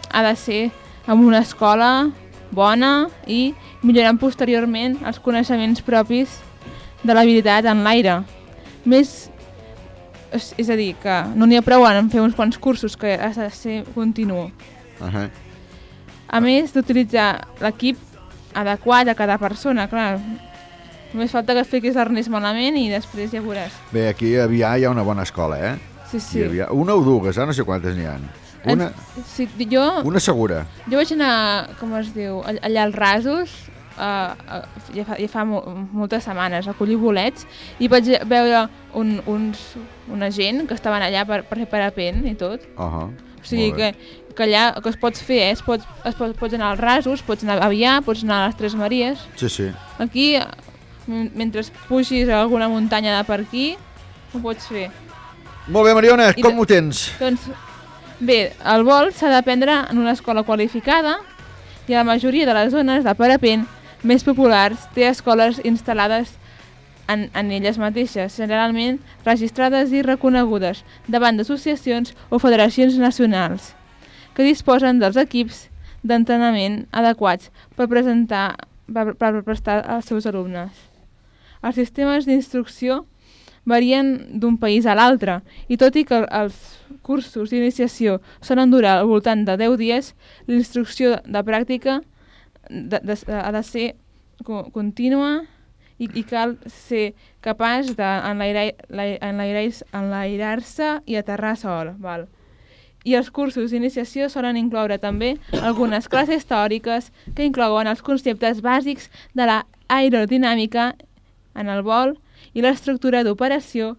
ha de ser en una escola bona i millorant posteriorment els coneixements propis de l'habilitat en l'aire. Més, és, a dir, que no n'hi ha prou en fer uns quants cursos, que ha de ser continu. Uh -huh. A més d'utilitzar l'equip adequat a cada persona, clar. Només falta que fiquis l'ernest malament i després ja veuràs. Bé, aquí a Avià hi ha una bona escola, eh? Sí, sí. I a Avià, una o dues, eh? no sé quantes n'hi ha. Una, Sí, jo, una segura. jo vaig anar, com es diu, all- allà als rasos, uh, uh, ja fa, ja fa mo moltes setmanes, a collir bolets, i vaig veure un, uns, una gent que estaven allà per, per fer parapent i tot. Uh -huh. O sigui que, que allà que es pots fer, eh? es pots, es pots, pots anar als rasos, pots anar a Avià, pots anar a les Tres Maries. Sí, sí. Aquí, mentre pugis a alguna muntanya de per aquí, ho pots fer. Molt bé, Mariona, I com ho tens? Doncs, bé, el vol s'ha d'aprendre en una escola qualificada i a la majoria de les zones de parapent més populars té escoles instal·lades en, en elles mateixes, generalment registrades i reconegudes davant d'associacions o federacions nacionals que disposen dels equips d'entrenament adequats per presentar per, per prestar als seus alumnes. Els sistemes d'instrucció varien d'un país a l'altre i tot i que els cursos d'iniciació solen durar al voltant de 10 dies, l'instrucció de pràctica de, de, ha de ser co- contínua i, i cal ser capaç d'enlairar-se i aterrar sol. Val? I els cursos d'iniciació solen incloure també algunes classes teòriques que inclouen els conceptes bàsics de la aerodinàmica en el vol i l'estructura d'operació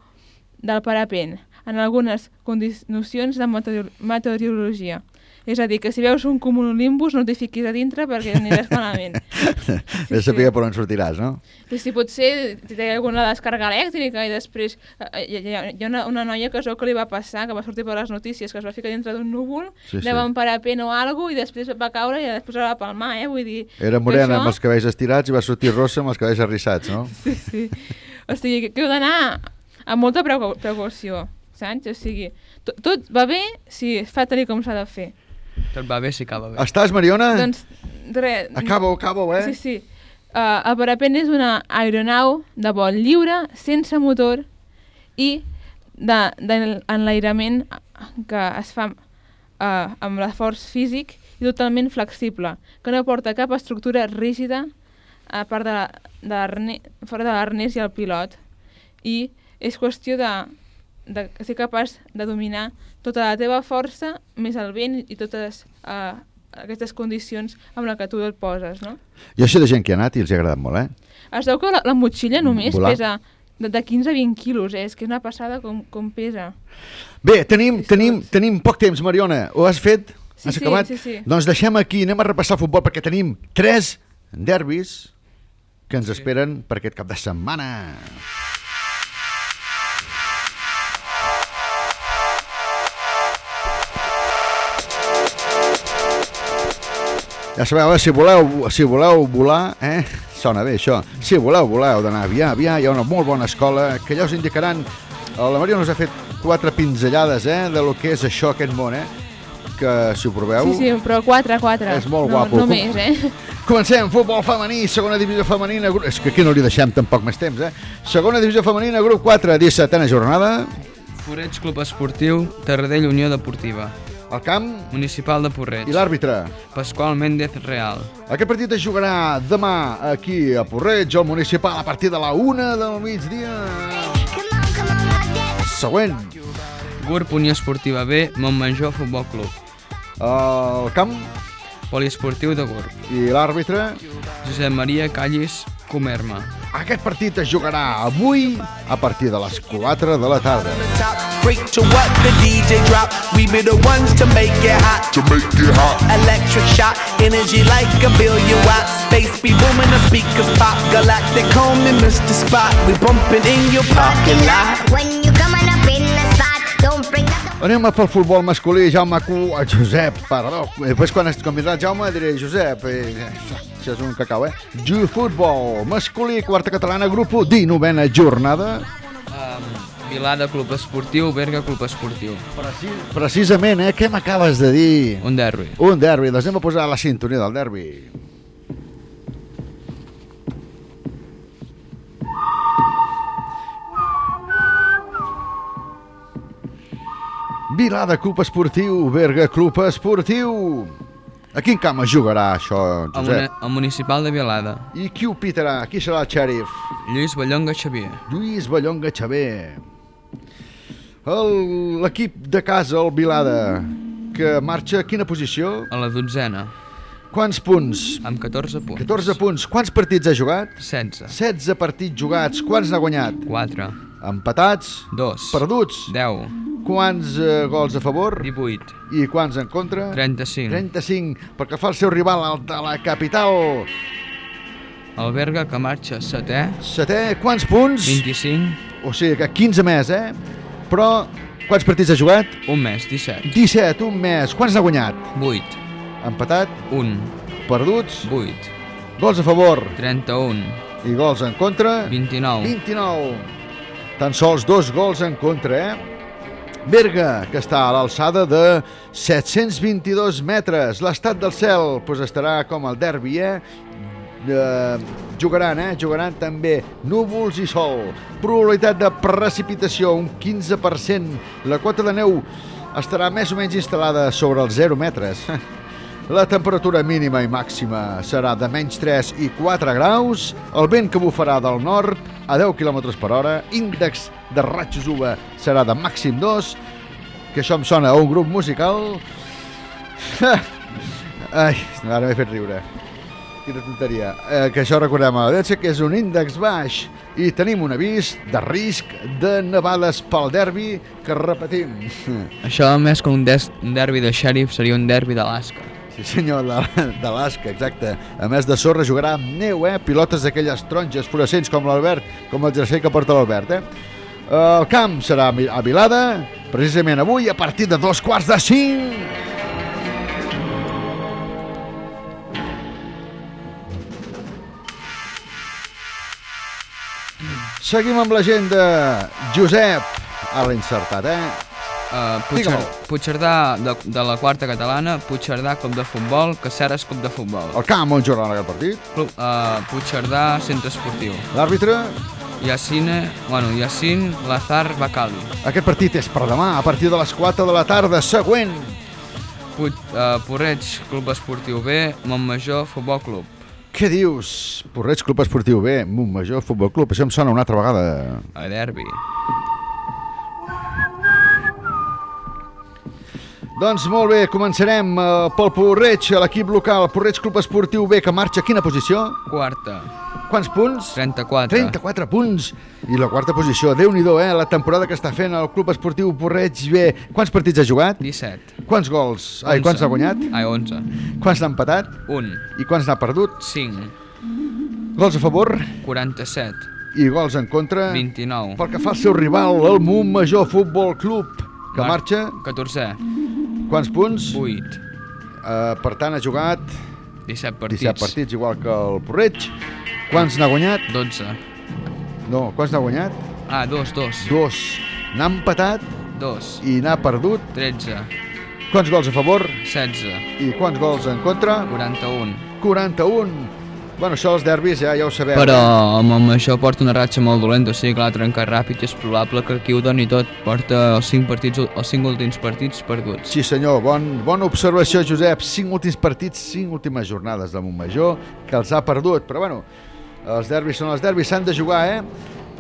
del parapent, en algunes condi- nocions de meteor- meteorologia. És a dir, que si veus un cumulonimbus no t'hi fiquis a dintre perquè aniràs malament. Sí, de saber per on sortiràs, no? I si potser té alguna descàrrega elèctrica i després eh, hi ha, hi ha una, una noia que es que li va passar, que va sortir per les notícies, que es va ficar dintre d'un núvol, Sí, sí, sí. anava un parapent o alguna i després va caure i després la va palmar, eh? Vull dir... Era morena això- amb els cabells estirats i va sortir rossa amb els cabells arrissats, no? Sí, sí. O sigui, que, que heu d'anar amb molta precau precaució, saps? O sigui, tot, tot va bé si es fa tal com s'ha de fer. Tot va bé si acaba bé. Estàs, Mariona? Doncs, res... Acabo, acabo, eh? Sí, sí. Uh, el parapent és una aeronau de vol lliure, sense motor i de- d'enlairament que es fa uh, amb l'esforç físic i totalment flexible, que no porta cap estructura rígida a part de, la- de fora de l'arnès i el pilot. I és qüestió de, de ser capaç de dominar tota la teva força més el vent i totes uh, aquestes condicions amb la que tu et poses, no? Jo sé de gent que ha anat i els ha agradat molt, eh? Es veu que la, la motxilla només Volar. pesa de, de 15 a 20 quilos, eh? és que és una passada com, com pesa. Bé, tenim, tenim, tenim poc temps, Mariona. Ho has fet? Sí, has sí, acabat? sí, sí. Doncs deixem aquí, anem a repassar el futbol perquè tenim tres derbis que ens esperen per aquest cap de setmana. Ja sabeu, eh, si voleu, si voleu volar, eh, sona bé això, si voleu volar heu d'anar a Avià, Avià hi ha una molt bona escola que ja us indicaran, la Mariona us ha fet quatre pinzellades eh, de lo que és això, aquest món, eh, que si ho proveu... Sí, sí, però 4 4. És molt no, guapo. No més, eh? Comencem, futbol femení, segona divisió femenina, és que aquí no li deixem tampoc més temps, eh? Segona divisió femenina, grup 4, 17a jornada. Foreig Club Esportiu, Tarradell Unió Deportiva. El camp? Municipal de Porreig. I l'àrbitre? Pasqual Méndez Real. Aquest partit es jugarà demà aquí a Porreig, al municipal, a partir de la una del migdia. Següent. GURB Unió Esportiva B, Montmajor Futbol Club. El camp? Poliesportiu de GURB. I l'àrbitre? Josep Maria Callis Comerma. Aquest partit es jugarà avui a partir de les 4 de la tarda. Freak to what the DJ drop. We be the ones to make it hot. To make it hot. Electric shock, energy like a billion watts. Space be booming, the speakers pop. Galactic home and Mr. Spot. We bumping in your parking lot. When you coming up in the spot, don't bring up Anem a pel futbol masculí, Jaume Cu... eh, Josep, perdó. I Després quan es convidarà el Jaume diré Josep, eh, això és un cacau, eh? Ju futbol masculí, quarta catalana, grup 1, 19a jornada. Um, Vilada Club Esportiu, Berga Club Esportiu. Precisament, eh? Què m'acabes de dir? Un derbi. Un derbi, doncs anem a posar la sintonia del derbi. Vilada Club Esportiu, Berga Club Esportiu. A quin camp es jugarà això, Josep? al Municipal de Vilada. I qui ho pitarà? Qui serà el xèrif? Lluís Ballonga Xavier. Lluís Ballonga Xavier. L'equip de casa, el Vilada, que marxa a quina posició? A la dotzena. Quants punts? Amb 14 punts. 14 punts. Quants partits ha jugat? 16. 16 partits jugats. Quants n'ha guanyat? 4. Empatats? 2. Perduts? 10. Quants eh, gols a favor? 18. I quants en contra? 35. 35. Perquè fa el seu rival al de la capital. El Berga que marxa setè. Setè, quants punts? 25. O sigui que 15 més, eh? Però quants partits ha jugat? Un mes, 17. 17, un mes. Quants n'ha guanyat? 8. Empatat? 1. Perduts? 8. Gols a favor? 31. I gols en contra? 29. 29. Tan sols dos gols en contra, eh? Berga, que està a l'alçada de 722 metres. L'estat del cel pues, estarà com el derbi, eh? eh? Jugaran, eh? Jugaran també núvols i sol. Probabilitat de precipitació, un 15%. La quota de neu estarà més o menys instal·lada sobre els 0 metres. La temperatura mínima i màxima serà de menys 3 i 4 graus, el vent que bufarà del nord a 10 km per hora, índex de ratxos UVA serà de màxim 2, que això em sona a un grup musical... Ai, ara m'he fet riure. Quina tonteria. Eh, que això recordem a l'audiència que és un índex baix i tenim un avís de risc de nevades pel derbi que repetim. Això més que un, un derbi de xèrif seria un derbi d'Alaska. Sí senyor, de- d'Alaska, exacte. A més de sorra jugarà amb neu, eh? Pilotes d'aquelles taronges fluorescents com l'Albert, com el jersei que porta l'Albert, eh? El camp serà a Vilada, precisament avui, a partir de dos quarts de cinc. Seguim amb l'agenda. Josep, a l'encertat, eh? Uh, Puigcer. Puigcerdà de, de la quarta catalana, Puigcerdà Club de Futbol, Caceres Club de Futbol. El camp on jugaran aquest partit. Club, uh, Puigcerdà Centre Esportiu. L'àrbitre? Yacine, bueno, Yacine Lazar Bacali. Aquest partit és per demà, a partir de les 4 de la tarda. Següent. Puig, uh, Porreig Club Esportiu B, Montmajor Futbol Club. Què dius? Porreig Club Esportiu B, Montmajor Futbol Club. Això em sona una altra vegada. A derbi. Doncs molt bé, començarem eh, pel Porreig, l'equip local, Porreig Club Esportiu B, que marxa a quina posició? Quarta. Quants punts? 34. 34 punts. I la quarta posició, déu nhi eh? La temporada que està fent el Club Esportiu Porreig B. Quants partits ha jugat? 17. Quants gols? Ai, 11. quants ha guanyat? Ai, 11. Quants n'ha empatat? Un. I quants n'ha perdut? 5. Gols a favor? 47. I gols en contra? 29. Pel que fa al seu rival, el Montmajor Futbol Club, que Mar- marxa... 14. Quants punts? 8. Uh, per tant, ha jugat 17 partits. 17 partits, igual que el Porreig. Quants n'ha guanyat? 12. No, quants n'ha guanyat? Ah, 2, 2. Dos. N'ha empatat 2. i n'ha perdut. 13. Quants gols a favor? 16. I quants gols en contra? 41. 41. Bueno, això els derbis ja ja ho sabeu. Però el Montmajor porta una ratxa molt dolenta, o sigui que l'ha trencat ràpid i és probable que aquí ho doni tot. Porta els 5 partits, els 5 últims partits perduts. Sí senyor, bon, bona observació Josep. Cinc últims partits, cinc últimes jornades de Montmajor que els ha perdut. Però bueno, els derbis són els derbis, s'han de jugar, eh?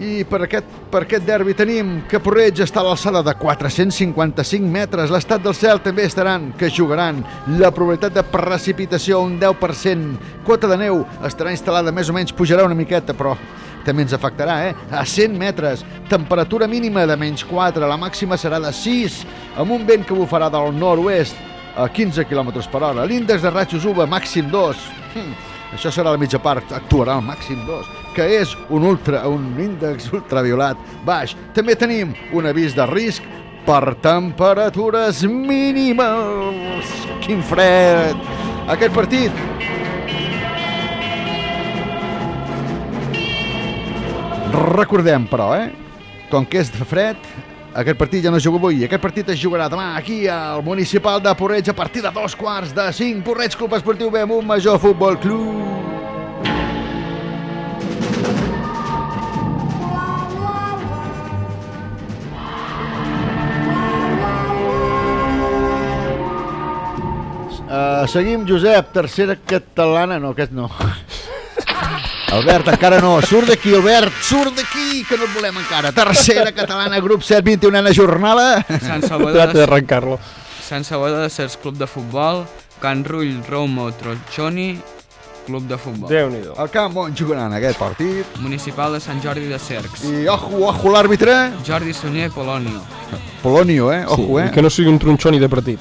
I per aquest, per aquest derbi tenim que Porreig està a l'alçada de 455 metres. L'estat del cel també estaran, que jugaran. La probabilitat de precipitació, un 10%. Quota de neu estarà instal·lada, més o menys pujarà una miqueta, però també ens afectarà, eh? A 100 metres. Temperatura mínima de menys 4, la màxima serà de 6, amb un vent que bufarà del nord-oest a 15 km per hora. L'índex de ratxos UVA màxim 2. Hm, això serà la mitja part, actuarà al màxim 2, que és un, ultra, un índex ultraviolat baix. També tenim un avís de risc per temperatures mínimes. Quin fred! Aquest partit Recordem, però, eh? Com que és de fred, aquest partit ja no es juga avui. Aquest partit es jugarà demà aquí al Municipal de Porreig a partir de dos quarts de cinc. Porreig Club Esportiu B, un major futbol club. Uh, seguim, Josep, tercera catalana... No, aquest no. Albert, encara no. Surt d'aquí, Albert, surt d'aquí, que no et volem encara. Tercera catalana, grup 7, 21a jornada. Sant Salvador d'arrencar-lo. Sant Salvador de Cercs Club de Futbol, Can Rull, Romo, Trochoni, Club de Futbol. Déu-n'hi-do. El camp on jugaran aquest partit. Municipal de Sant Jordi de Cercs. I ojo, ojo, l'àrbitre. Jordi Sunyer, Polonio. Polonio, eh? Ojo, sí, eh? Que no sigui un tronxoni de partit.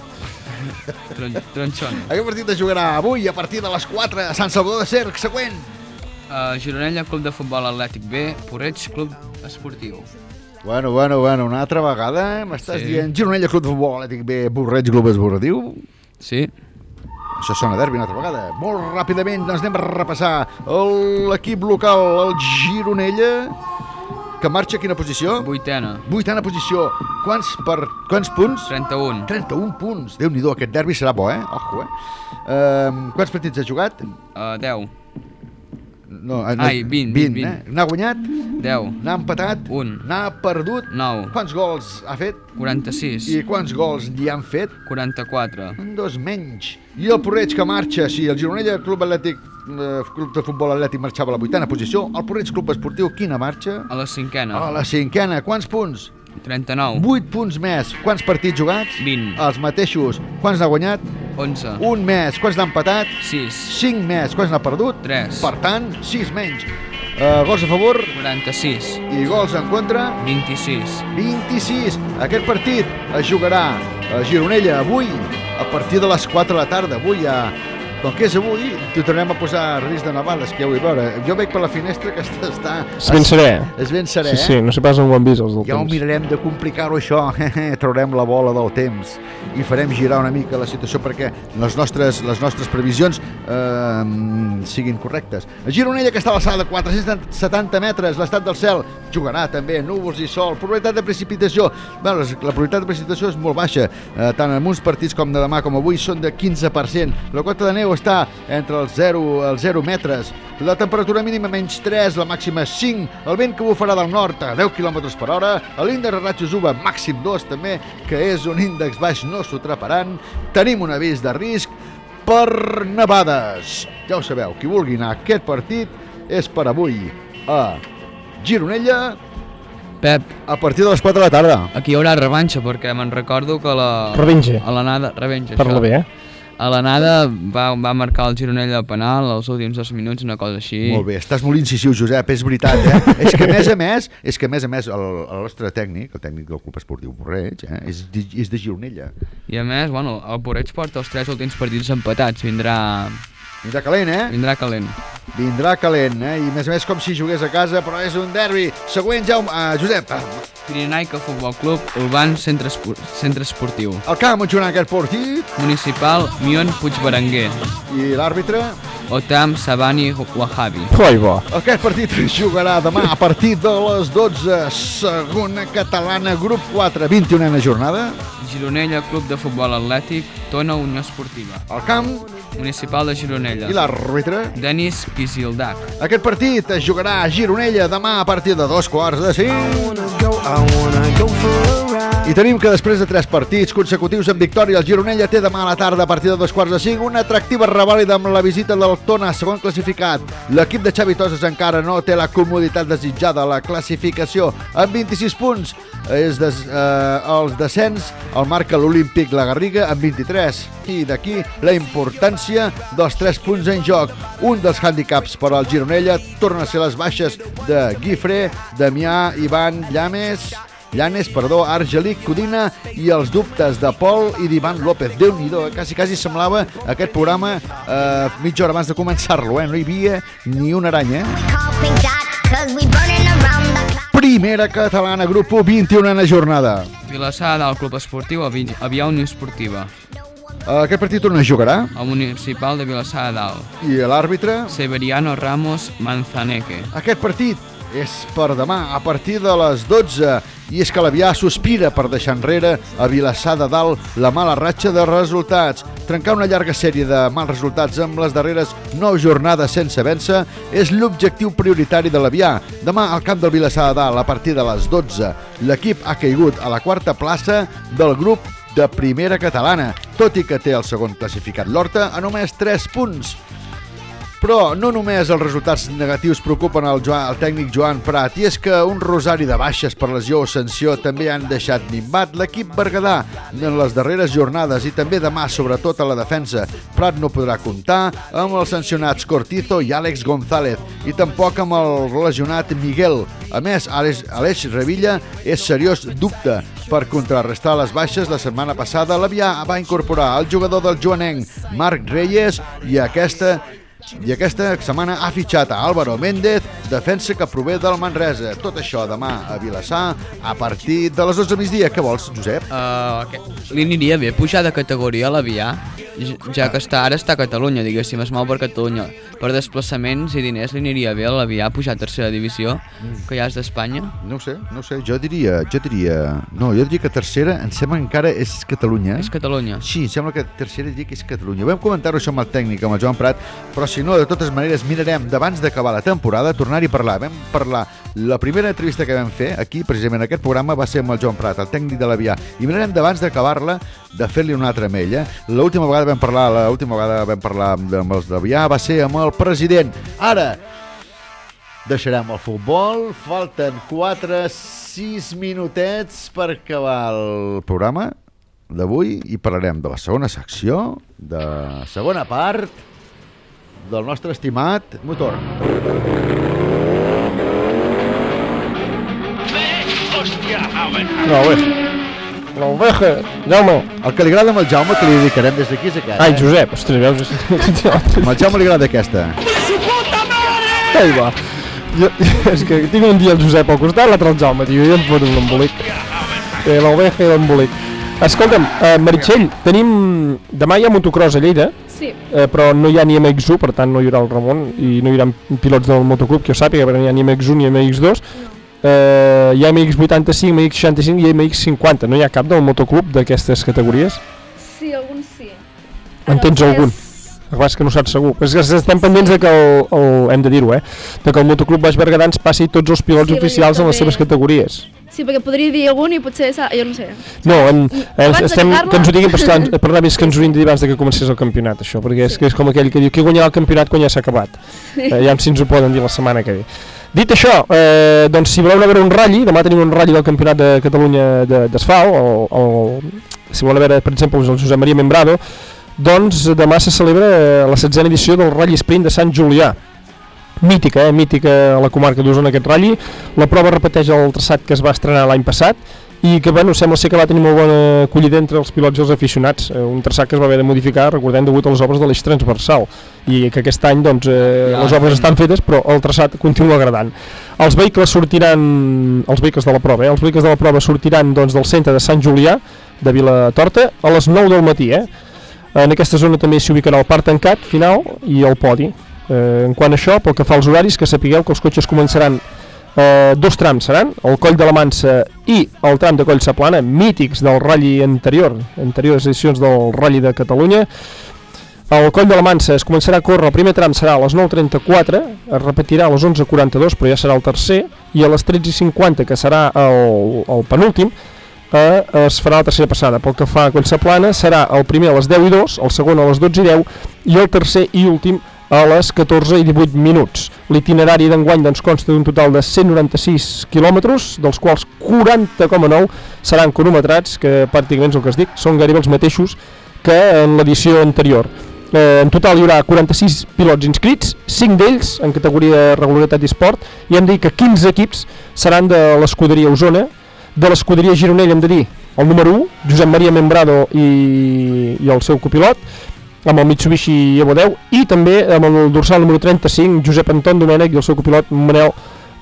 Tron Tronchoni. Aquest partit es jugarà avui a partir de les 4 a Sant Salvador de Cerc. Següent. Uh, Gironella, Club de Futbol Atlètic B, Porreig, Club Esportiu. Bueno, bueno, bueno, una altra vegada eh? m'estàs Sí. dient Gironella Club de Futbol Atlètic B, Borreig Club Esportiu? Sí. Això sona derbi una altra vegada. Molt ràpidament doncs anem a repassar l'equip local, el Gironella, que marxa a quina posició? Vuitena. Vuitena posició. Quants, per, quants punts? 31. 31 punts. Déu-n'hi-do, aquest derbi serà bo, eh? Ojo, eh? Um, quants partits ha jugat? Uh, 10. No, eh, Ai, 20, 20, 20. eh? N'ha guanyat? 10. N'ha empatat? 1. N'ha perdut? 9. Quants gols ha fet? 46. I quants gols li han fet? 44. Un dos menys. I el Porreig que marxa, sí, el Gironella Club Atlètic eh, Club de Futbol Atlètic marxava a la vuitena posició, el Porreig Club Esportiu quina marxa? A la cinquena. A la cinquena, quants punts? 39. 8 punts més. Quants partits jugats? 20. Els mateixos. Quants n'ha guanyat? 11. Un més. Quants n'ha empatat? 6. 5 més. Quants n'ha perdut? 3. Per tant, 6 menys. Uh, gols a favor? 46. I gols en contra? 26. 26. Aquest partit es jugarà a Gironella avui a partir de les 4 de la tarda. Avui a... Com que és avui, t'ho tornem a posar a risc de nevades, que ja ho vull veure. Jo veig per la finestra que està... està És ben serè. És ben serè, Sí, sí, no sé pas on ho han vist, els del ja ho temps. mirarem de complicar-ho això, traurem la bola del temps i farem girar una mica la situació perquè les nostres, les nostres previsions eh, siguin correctes. A Gironella, que està a l'alçada de 470 metres, l'estat del cel jugarà també, núvols i sol, probabilitat de precipitació. Bé, la probabilitat de precipitació és molt baixa, eh, tant en uns partits com de demà com avui són de 15%. La cota de neu està entre els 0 els 0 metres. La temperatura mínima menys 3, la màxima 5. El vent que bufarà del nord a 10 km per hora. L'índex de ratxos UVA màxim 2 també, que és un índex baix, no s'ho treparan. Tenim un avís de risc per nevades. Ja ho sabeu, qui vulgui anar a aquest partit és per avui a Gironella Pep. a partir de les 4 de la tarda. Aquí hi haurà revanxa, perquè me'n recordo que la... Revenja. A l'anada... Revenja, Per això. la B, eh? A l'anada va, va marcar el Gironella a penal als últims dos minuts, una cosa així. Molt bé, estàs molt incisiu, Josep, és veritat, eh? és que a més a més, és que a més a més el, el nostre tècnic, el tècnic del Club Esportiu Borreig, eh? és, de, és de Gironella. I a més, bueno, el Porreig porta els tres últims partits empatats, vindrà... Vindrà calent, eh? Vindrà calent. Vindrà calent, eh? I més a més com si jugués a casa, però és un derbi. Següent, Jaume, uh, Josep. Pirinaica Futbol Club, Urban Centre, Espor Centre Esportiu. El camp on jugarà aquest partit. Municipal, Mion Puigberenguer. I l'àrbitre? Otam Sabani Wahabi. Coi, bo. Aquest partit es jugarà demà a partir de les 12, segona catalana, grup 4, 21a jornada. Gironella Club de Futbol Atlètic, Tona Unió Esportiva. El camp? Municipal de Gironella. I l'àrbitre? Denis Kisildak. Aquest partit es jugarà a Gironella demà a partir de dos quarts de cinc. I tenim que després de tres partits consecutius en victòria, el Gironella té demà a la tarda a partir de dos quarts de cinc una atractiva revàlida amb la visita del Tona, segon classificat. L'equip de Xavi Toses encara no té la comoditat desitjada a la classificació amb 26 punts. És des, eh, els descens el marca l'Olímpic La Garriga amb 23 i d'aquí la importància dels 3 punts en joc. Un dels hàndicaps per al Gironella torna a ser les baixes de Guifré, Damià, Ivan, Llames, Llanes, perdó, Argelic, Codina i els dubtes de Pol i d'Ivan López. déu nhi eh? quasi, quasi semblava aquest programa eh, mitja hora abans de començar-lo, eh? no hi havia ni una aranya. Eh? Primera catalana, grup 1, 21a jornada. Vilassar del Club Esportiu, Avi Avià Unió Esportiva. Uh, aquest partit on es jugarà? El Municipal de Vilassar de Dalt. I l'àrbitre? Severiano Ramos Manzaneque. Aquest partit és per demà a partir de les 12 i és que l'Avià sospira per deixar enrere a Vilassar de Dalt la mala ratxa de resultats. Trencar una llarga sèrie de mals resultats amb les darreres 9 jornades sense vèncer és l'objectiu prioritari de l'Avià. Demà al camp del Vilassar de Dalt a partir de les 12 l'equip ha caigut a la quarta plaça del grup de primera catalana, tot i que té el segon classificat l'Horta a només 3 punts. Però no només els resultats negatius preocupen el, Joan, el tècnic Joan Prat, i és que un rosari de baixes per lesió o sanció també han deixat minvat l'equip berguedà en les darreres jornades i també demà, sobretot a la defensa. Prat no podrà comptar amb els sancionats Cortizo i Àlex González i tampoc amb el lesionat Miguel. A més, Aleix, Aleix Revilla és seriós dubte per contrarrestar les baixes, la setmana passada l'Avià va incorporar el jugador del Joanenc, Marc Reyes, i aquesta i aquesta setmana ha fitxat a Álvaro Méndez, defensa que prové del Manresa. Tot això demà a Vilassar a partir de les 12 del migdia. Què vols, Josep? Uh, okay. Li aniria bé pujar de categoria a l'Avià, ja que està, ara està a Catalunya, diguéssim, es mou per Catalunya. Per desplaçaments i diners li aniria bé a l'Avià pujar a tercera divisió, que ja és d'Espanya? No sé, no sé. Jo diria, jo diria... No, jo diria que tercera, em sembla que encara és Catalunya. És Catalunya. Sí, em sembla que tercera diria que és Catalunya. Vam comentar-ho això amb el tècnic, amb el Joan Prat, però si no, de totes maneres, mirarem d'abans d'acabar la temporada, tornar-hi a parlar. Vam parlar, la primera entrevista que vam fer aquí, precisament en aquest programa, va ser amb el Joan Prat, el tècnic de l'Avià, i mirarem d'abans d'acabar-la de fer-li una altra amb ella. L'última vegada vam parlar, l'última vegada vam parlar amb, els d'Avià va ser amb el president. Ara, deixarem el futbol, falten 4, sis minutets per acabar el programa d'avui i parlarem de la segona secció, de segona part del nostre estimat motor. Hòstia, Howard. L'oveja. L'oveja, Jaume. El que li agrada amb el Jaume, que li dedicarem des d'aquí, és aquest. Ai, eh? Josep, ostres, veus? Amb el Jaume li agrada aquesta. Ai, va. Jo, és que tinc un dia el Josep al costat, l'altre el Jaume, tio, i em foto un embolic. Eh, L'oveja i l'embolic. Escolta'm, eh, Meritxell, tenim... Demà hi ha motocross a Lleida, Sí. eh, però no hi ha ni MX1, per tant no hi haurà el Ramon i no hi haurà pilots del motoclub, que jo sàpiga, perquè no hi ha ni MX1 ni MX2. Eh, hi ha MX85, MX65 i MX50. No hi ha cap del motoclub d'aquestes categories? Sí, alguns sí. En tens algun? El que passa que no saps segur. Però és que estem pendents de que el, el hem de dir-ho, eh? De que el motoclub Baix Berguedà ens passi tots els pilots Sí, oficials en les seves categories. Sí, perquè podria dir algun i potser... sa- Jo no sé. No, en, eh, estem, que ens ho diguin, però esclar, el problema és que ens ho haurien de dir abans que comencés el campionat, això, perquè és, que és com aquell que diu qui guanyarà el campionat quan ja s'ha acabat. Sí. Eh, ja si ens ho poden dir la setmana que ve. Dit això, eh, doncs si voleu anar a veure un ratll, demà tenim un ratll del Campionat de Catalunya de- d'asfalt, o, o si voleu veure, per exemple, el Josep Maria Membrado, doncs demà se celebra eh, la setzena edició del Rally Sprint de Sant Julià. Mítica, eh? mítica a la comarca d'Osona aquest ratll. La prova repeteix el traçat que es va estrenar l'any passat i que bueno, sembla ser que va tenir molt bona acollida entre els pilots i els aficionats. Eh, un traçat que es va haver de modificar, recordem, degut a les obres de l'eix transversal i que aquest any doncs, eh, Ja, les obres estan fetes però el traçat continua agradant. Els vehicles sortiran, els vehicles de la prova, eh? els vehicles de la prova sortiran doncs, del centre de Sant Julià, de Vilatorta, a les 9 del matí. Eh? En aquesta zona també s'hi ubicarà el parc tancat final i el podi. Eh, en quant a això, pel que fa als horaris, que sapigueu que els cotxes començaran eh, dos trams seran, el coll de la Mansa i el tram de coll Saplana, mítics del ratll anterior, anteriors edicions del ratll de Catalunya. El coll de la Mansa es començarà a córrer, el primer tram serà a les 9.34, es repetirà a les 11.42, però ja serà el tercer, i a les 13.50, que serà el, el penúltim, eh, es farà la tercera passada. Pel que fa a Collsaplana, serà el primer a les 10 i 2, el segon a les 12 i 10 i el tercer i últim a les 14 i 18 minuts. L'itinerari d'enguany doncs, consta d'un total de 196 quilòmetres, dels quals 40,9 seran cronometrats, que pràcticament és el que es dic, són gairebé els mateixos que en l'edició anterior. Eh, en total hi haurà 46 pilots inscrits, 5 d'ells en categoria regularitat i esport, i hem de dir que 15 equips seran de l'escuderia Osona, de l'escuderia Gironell hem de dir el número 1, Josep Maria Membrado i, i el seu copilot, amb el Mitsubishi Evo 10 i també amb el dorsal número 35 Josep Anton Domènech i el seu copilot Manel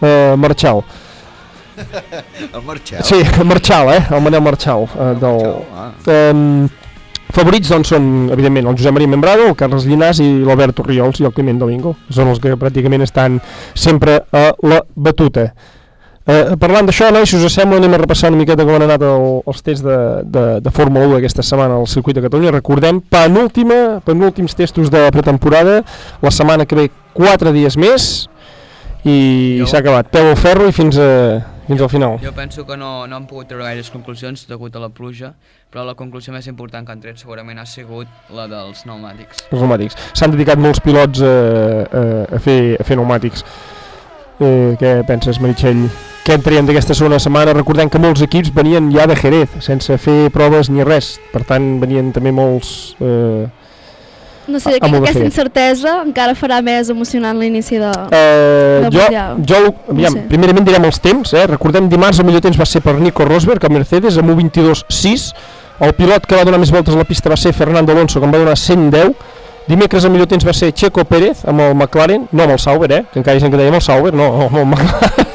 eh, Marchal El Marxel. Sí, Marchal, eh? el Manel Marchal eh, del, ah. eh, favorits doncs són evidentment el Josep Maria Membrado, el Carles Llinàs i l'Alberto Riols i el Climent Domingo són els que pràcticament estan sempre a la batuta Eh, parlant d'això, nois, si us sembla, anem a repassar una miqueta com han anat el, els tests de, de, de Fórmula 1 aquesta setmana al circuit de Catalunya. Recordem, penúltima, penúltims testos de pretemporada, la setmana que ve 4 dies més i s'ha acabat. Peu al ferro i fins, a, fins al final. Jo penso que no, no han pogut treure gaires conclusions degut a la pluja, però la conclusió més important que han tret segurament ha sigut la dels pneumàtics. els pneumàtics. S'han dedicat molts pilots a, a, a, fer, a fer pneumàtics. Eh, què penses, Meritxell? Què en traiem d'aquesta segona setmana? Recordem que molts equips venien ja de Jerez, sense fer proves ni res. Per tant, venien també molts... Eh, No sé, a- a molt de aquesta incertesa encara farà més emocionant l'inici de... Eh, del jo, Mundial. jo, aviam, No sé. primerament direm els temps, eh? recordem dimarts el millor temps va ser per Nico Rosberg a Mercedes amb 1.22.6 el pilot que va donar més voltes a la pista va ser Fernando Alonso que en va donar 110 dimecres el millor temps va ser Checo Pérez amb el McLaren, no amb el Sauber eh? que encara hi ha gent que deia amb el Sauber, no, amb el McLaren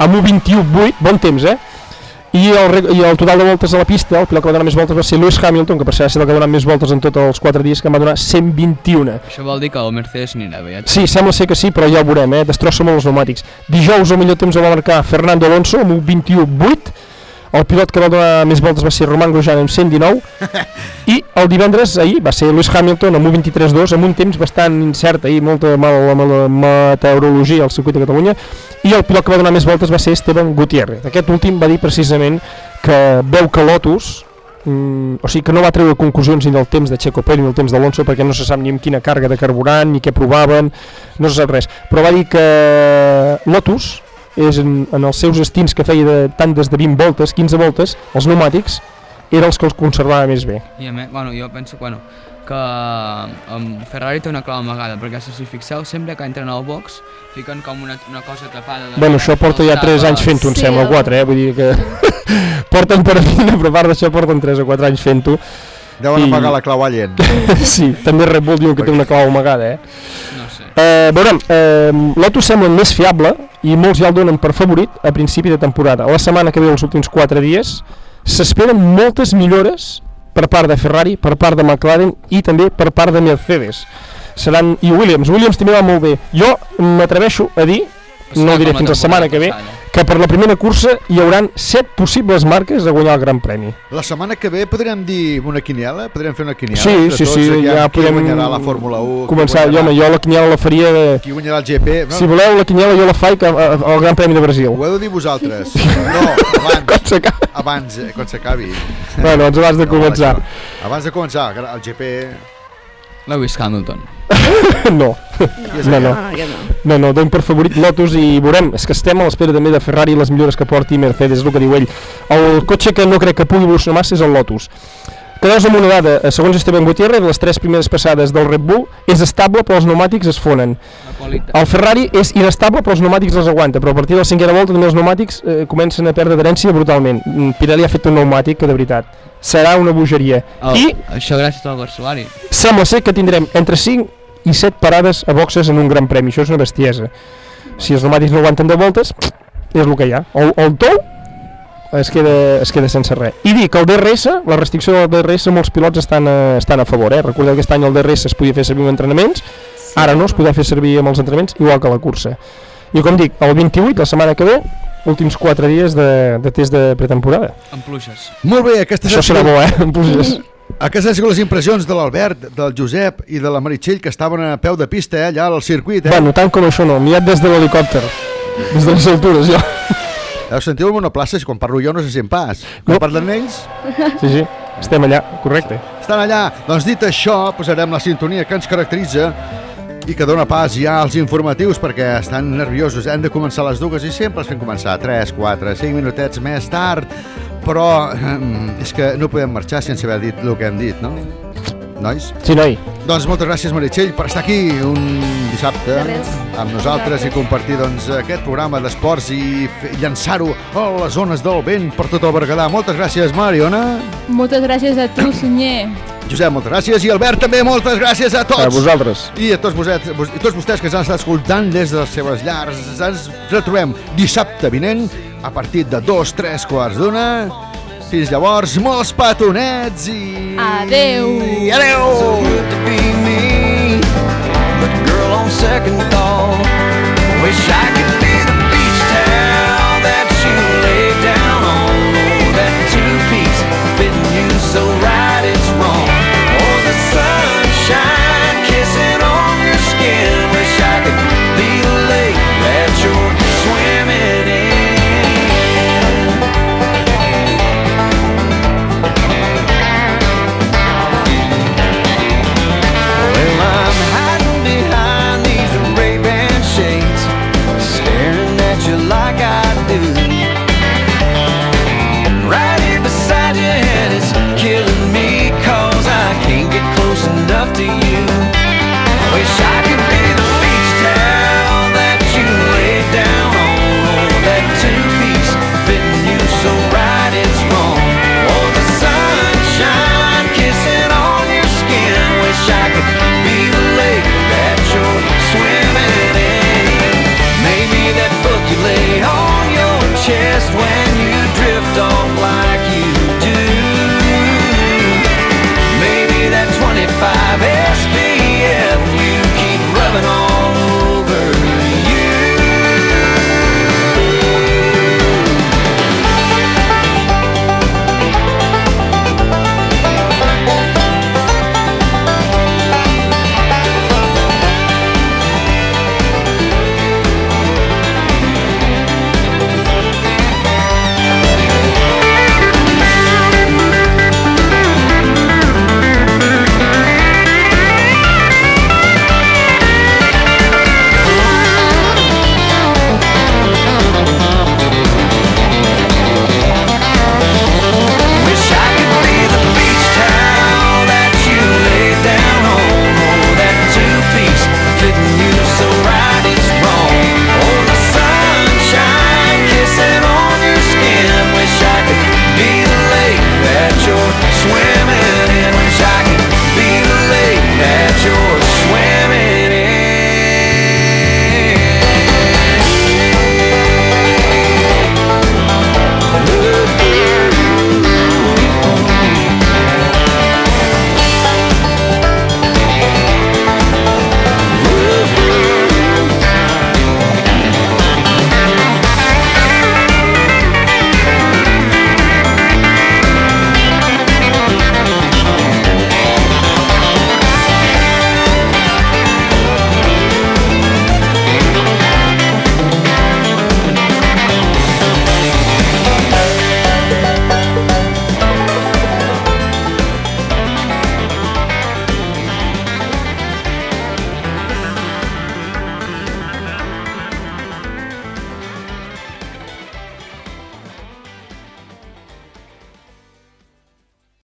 amb 1.21.8, bon temps eh? I el, I el total de voltes a la pista, el pilot que va donar més voltes va ser Lewis Hamilton, que per ser el que va donar més voltes en tots els 4 dies, que en va donar 121. Això vol dir que el Mercedes anirà bé. eh? Sí, sembla ser que sí, però ja ho veurem, eh? destrossa molt els pneumàtics. Dijous el millor temps el va marcar Fernando Alonso amb un 21.8, el pilot que va donar més voltes va ser Roman Grosjean amb 119, i el divendres ahir va ser Lewis Hamilton amb un 23.2, amb un temps bastant incert ahir, molta mal, mal, meteorologia al circuit de Catalunya, i el pilot que va donar més voltes va ser Esteban Gutiérrez. Aquest últim va dir precisament que veu que Lotus, mm, o sigui que no va treure conclusions ni del temps de Checo Pérez ni del temps d'Alonso perquè no se sap ni amb quina càrrega de carburant ni què provaven, no se sap res. Però va dir que Lotus és en, en els seus estints que feia de, tant des de 20 voltes, 15 voltes, els pneumàtics eren els que els conservava més bé. I a més, bueno, jo penso bueno, que um, Ferrari té una clau amagada, perquè si us hi fixeu, sempre que entren al box fiquen com una, una cosa tapada. De Bueno, això porta ja 3 anys fent-ho, em Sí, sembla, o el- 4, eh? Vull dir que porten per fina, però a part d'això porten 3 o 4 anys fent-ho. Deuen amagar la clau allent. sí, també Red Bull diu que té una clau amagada, eh? Eh, veurem, eh, Lotus sembla més fiable i molts ja el donen per favorit a principi de temporada. La setmana que ve, els últims 4 dies, s'esperen moltes millores per part de Ferrari, per part de McLaren i també per part de Mercedes. Seran, i Williams, Williams també va molt bé. Jo m'atreveixo a dir, no ho diré fins la setmana que ve, que per la primera cursa hi hauran 7 possibles marques a guanyar el Gran Premi. La setmana que ve podrem dir una quiniela? Podrem fer una quiniela? Sí, sí, tots, sí, ja qui podem guanyarà la Fórmula 1? qui començar. Jo, home, jo la quiniela la faria de... Qui guanyarà el GP? No, Si voleu la quiniela jo la faig al Gran Premi de Brasil. Ho heu de dir vosaltres. No, abans. abans, eh, quan s'acabi. Bueno, doncs abans de No començar. Abans de començar, el GP... Lewis Hamilton. no. No, no. No, no, donem per favorit Lotus i veurem, és que estem a l'espera també de Ferrari i les millores que porti Mercedes, és el que diu ell. El cotxe que no crec que pugui evolucionar massa és el Lotus. Una dada, eh, segons Esteban Gutiérrez, les tres primeres passades del Red Bull és estable però els pneumàtics es fonen. El Ferrari és inestable però els pneumàtics els aguanta, però a partir de la cinquena volta també els pneumàtics eh, comencen a perdre adherència brutalment. Mm, Pirelli ha fet un pneumàtic que de veritat serà una bogeria. Oh, I Això gràcies al Barcelona. sembla ser que tindrem entre 5 i 7 parades a boxes en un gran premi, això és una bestiesa. Si els pneumàtics no aguanten de voltes, és el que hi ha. O, o el tou es queda, es queda sense res. I dir que el DRS, la restricció del DRS, molts pilots estan a, estan a favor. Eh? Recordeu que aquest any el DRS es podia fer servir en entrenaments, ara no es podrà fer servir amb els entrenaments, igual que la cursa. I com dic, el 28, la setmana que ve, últims 4 dies de, de test de pretemporada. Amb pluges. Molt bé, aquestes Això serà bo, eh? En pluges. Aquestes han sigut les impressions de l'Albert, del Josep i de la Meritxell que estaven a peu de pista, eh, allà al circuit. Eh? Bueno, tant com això no, mirat des de l'helicòpter, des de les altures, jo. Heu sentit el monoplaça? Si quan parlo jo no se sent pas. Quan No. parlen ells, Sí, sí, estem allà, correcte. estan allà. Doncs dit això, posarem la sintonia que ens caracteritza i que dona pas ja als informatius perquè estan nerviosos. Hem de començar les dues i sempre els fem començar 3, 4, 5 minutets més tard. Però eh, és que no podem marxar sense haver dit el que hem dit, no? Nois? Sí, noi. Doncs moltes gràcies, Meritxell, per estar aquí un dissabte amb nosaltres i compartir doncs, aquest programa d'esports i llançar-ho a les zones del vent per tot el Berguedà. Moltes gràcies, Mariona. Moltes gràcies a tu, Sunyer. Josep, moltes gràcies. I Albert, també moltes gràcies a tots. A vosaltres. I a tots, vostès, i tots vostès que ens han estat escoltant des de les seves llars. Ens retrobem dissabte vinent a partir de dos, tres quarts d'una. Fins llavors, molts petonets i... Adeu. I adeu. Girl, on second thought, wish I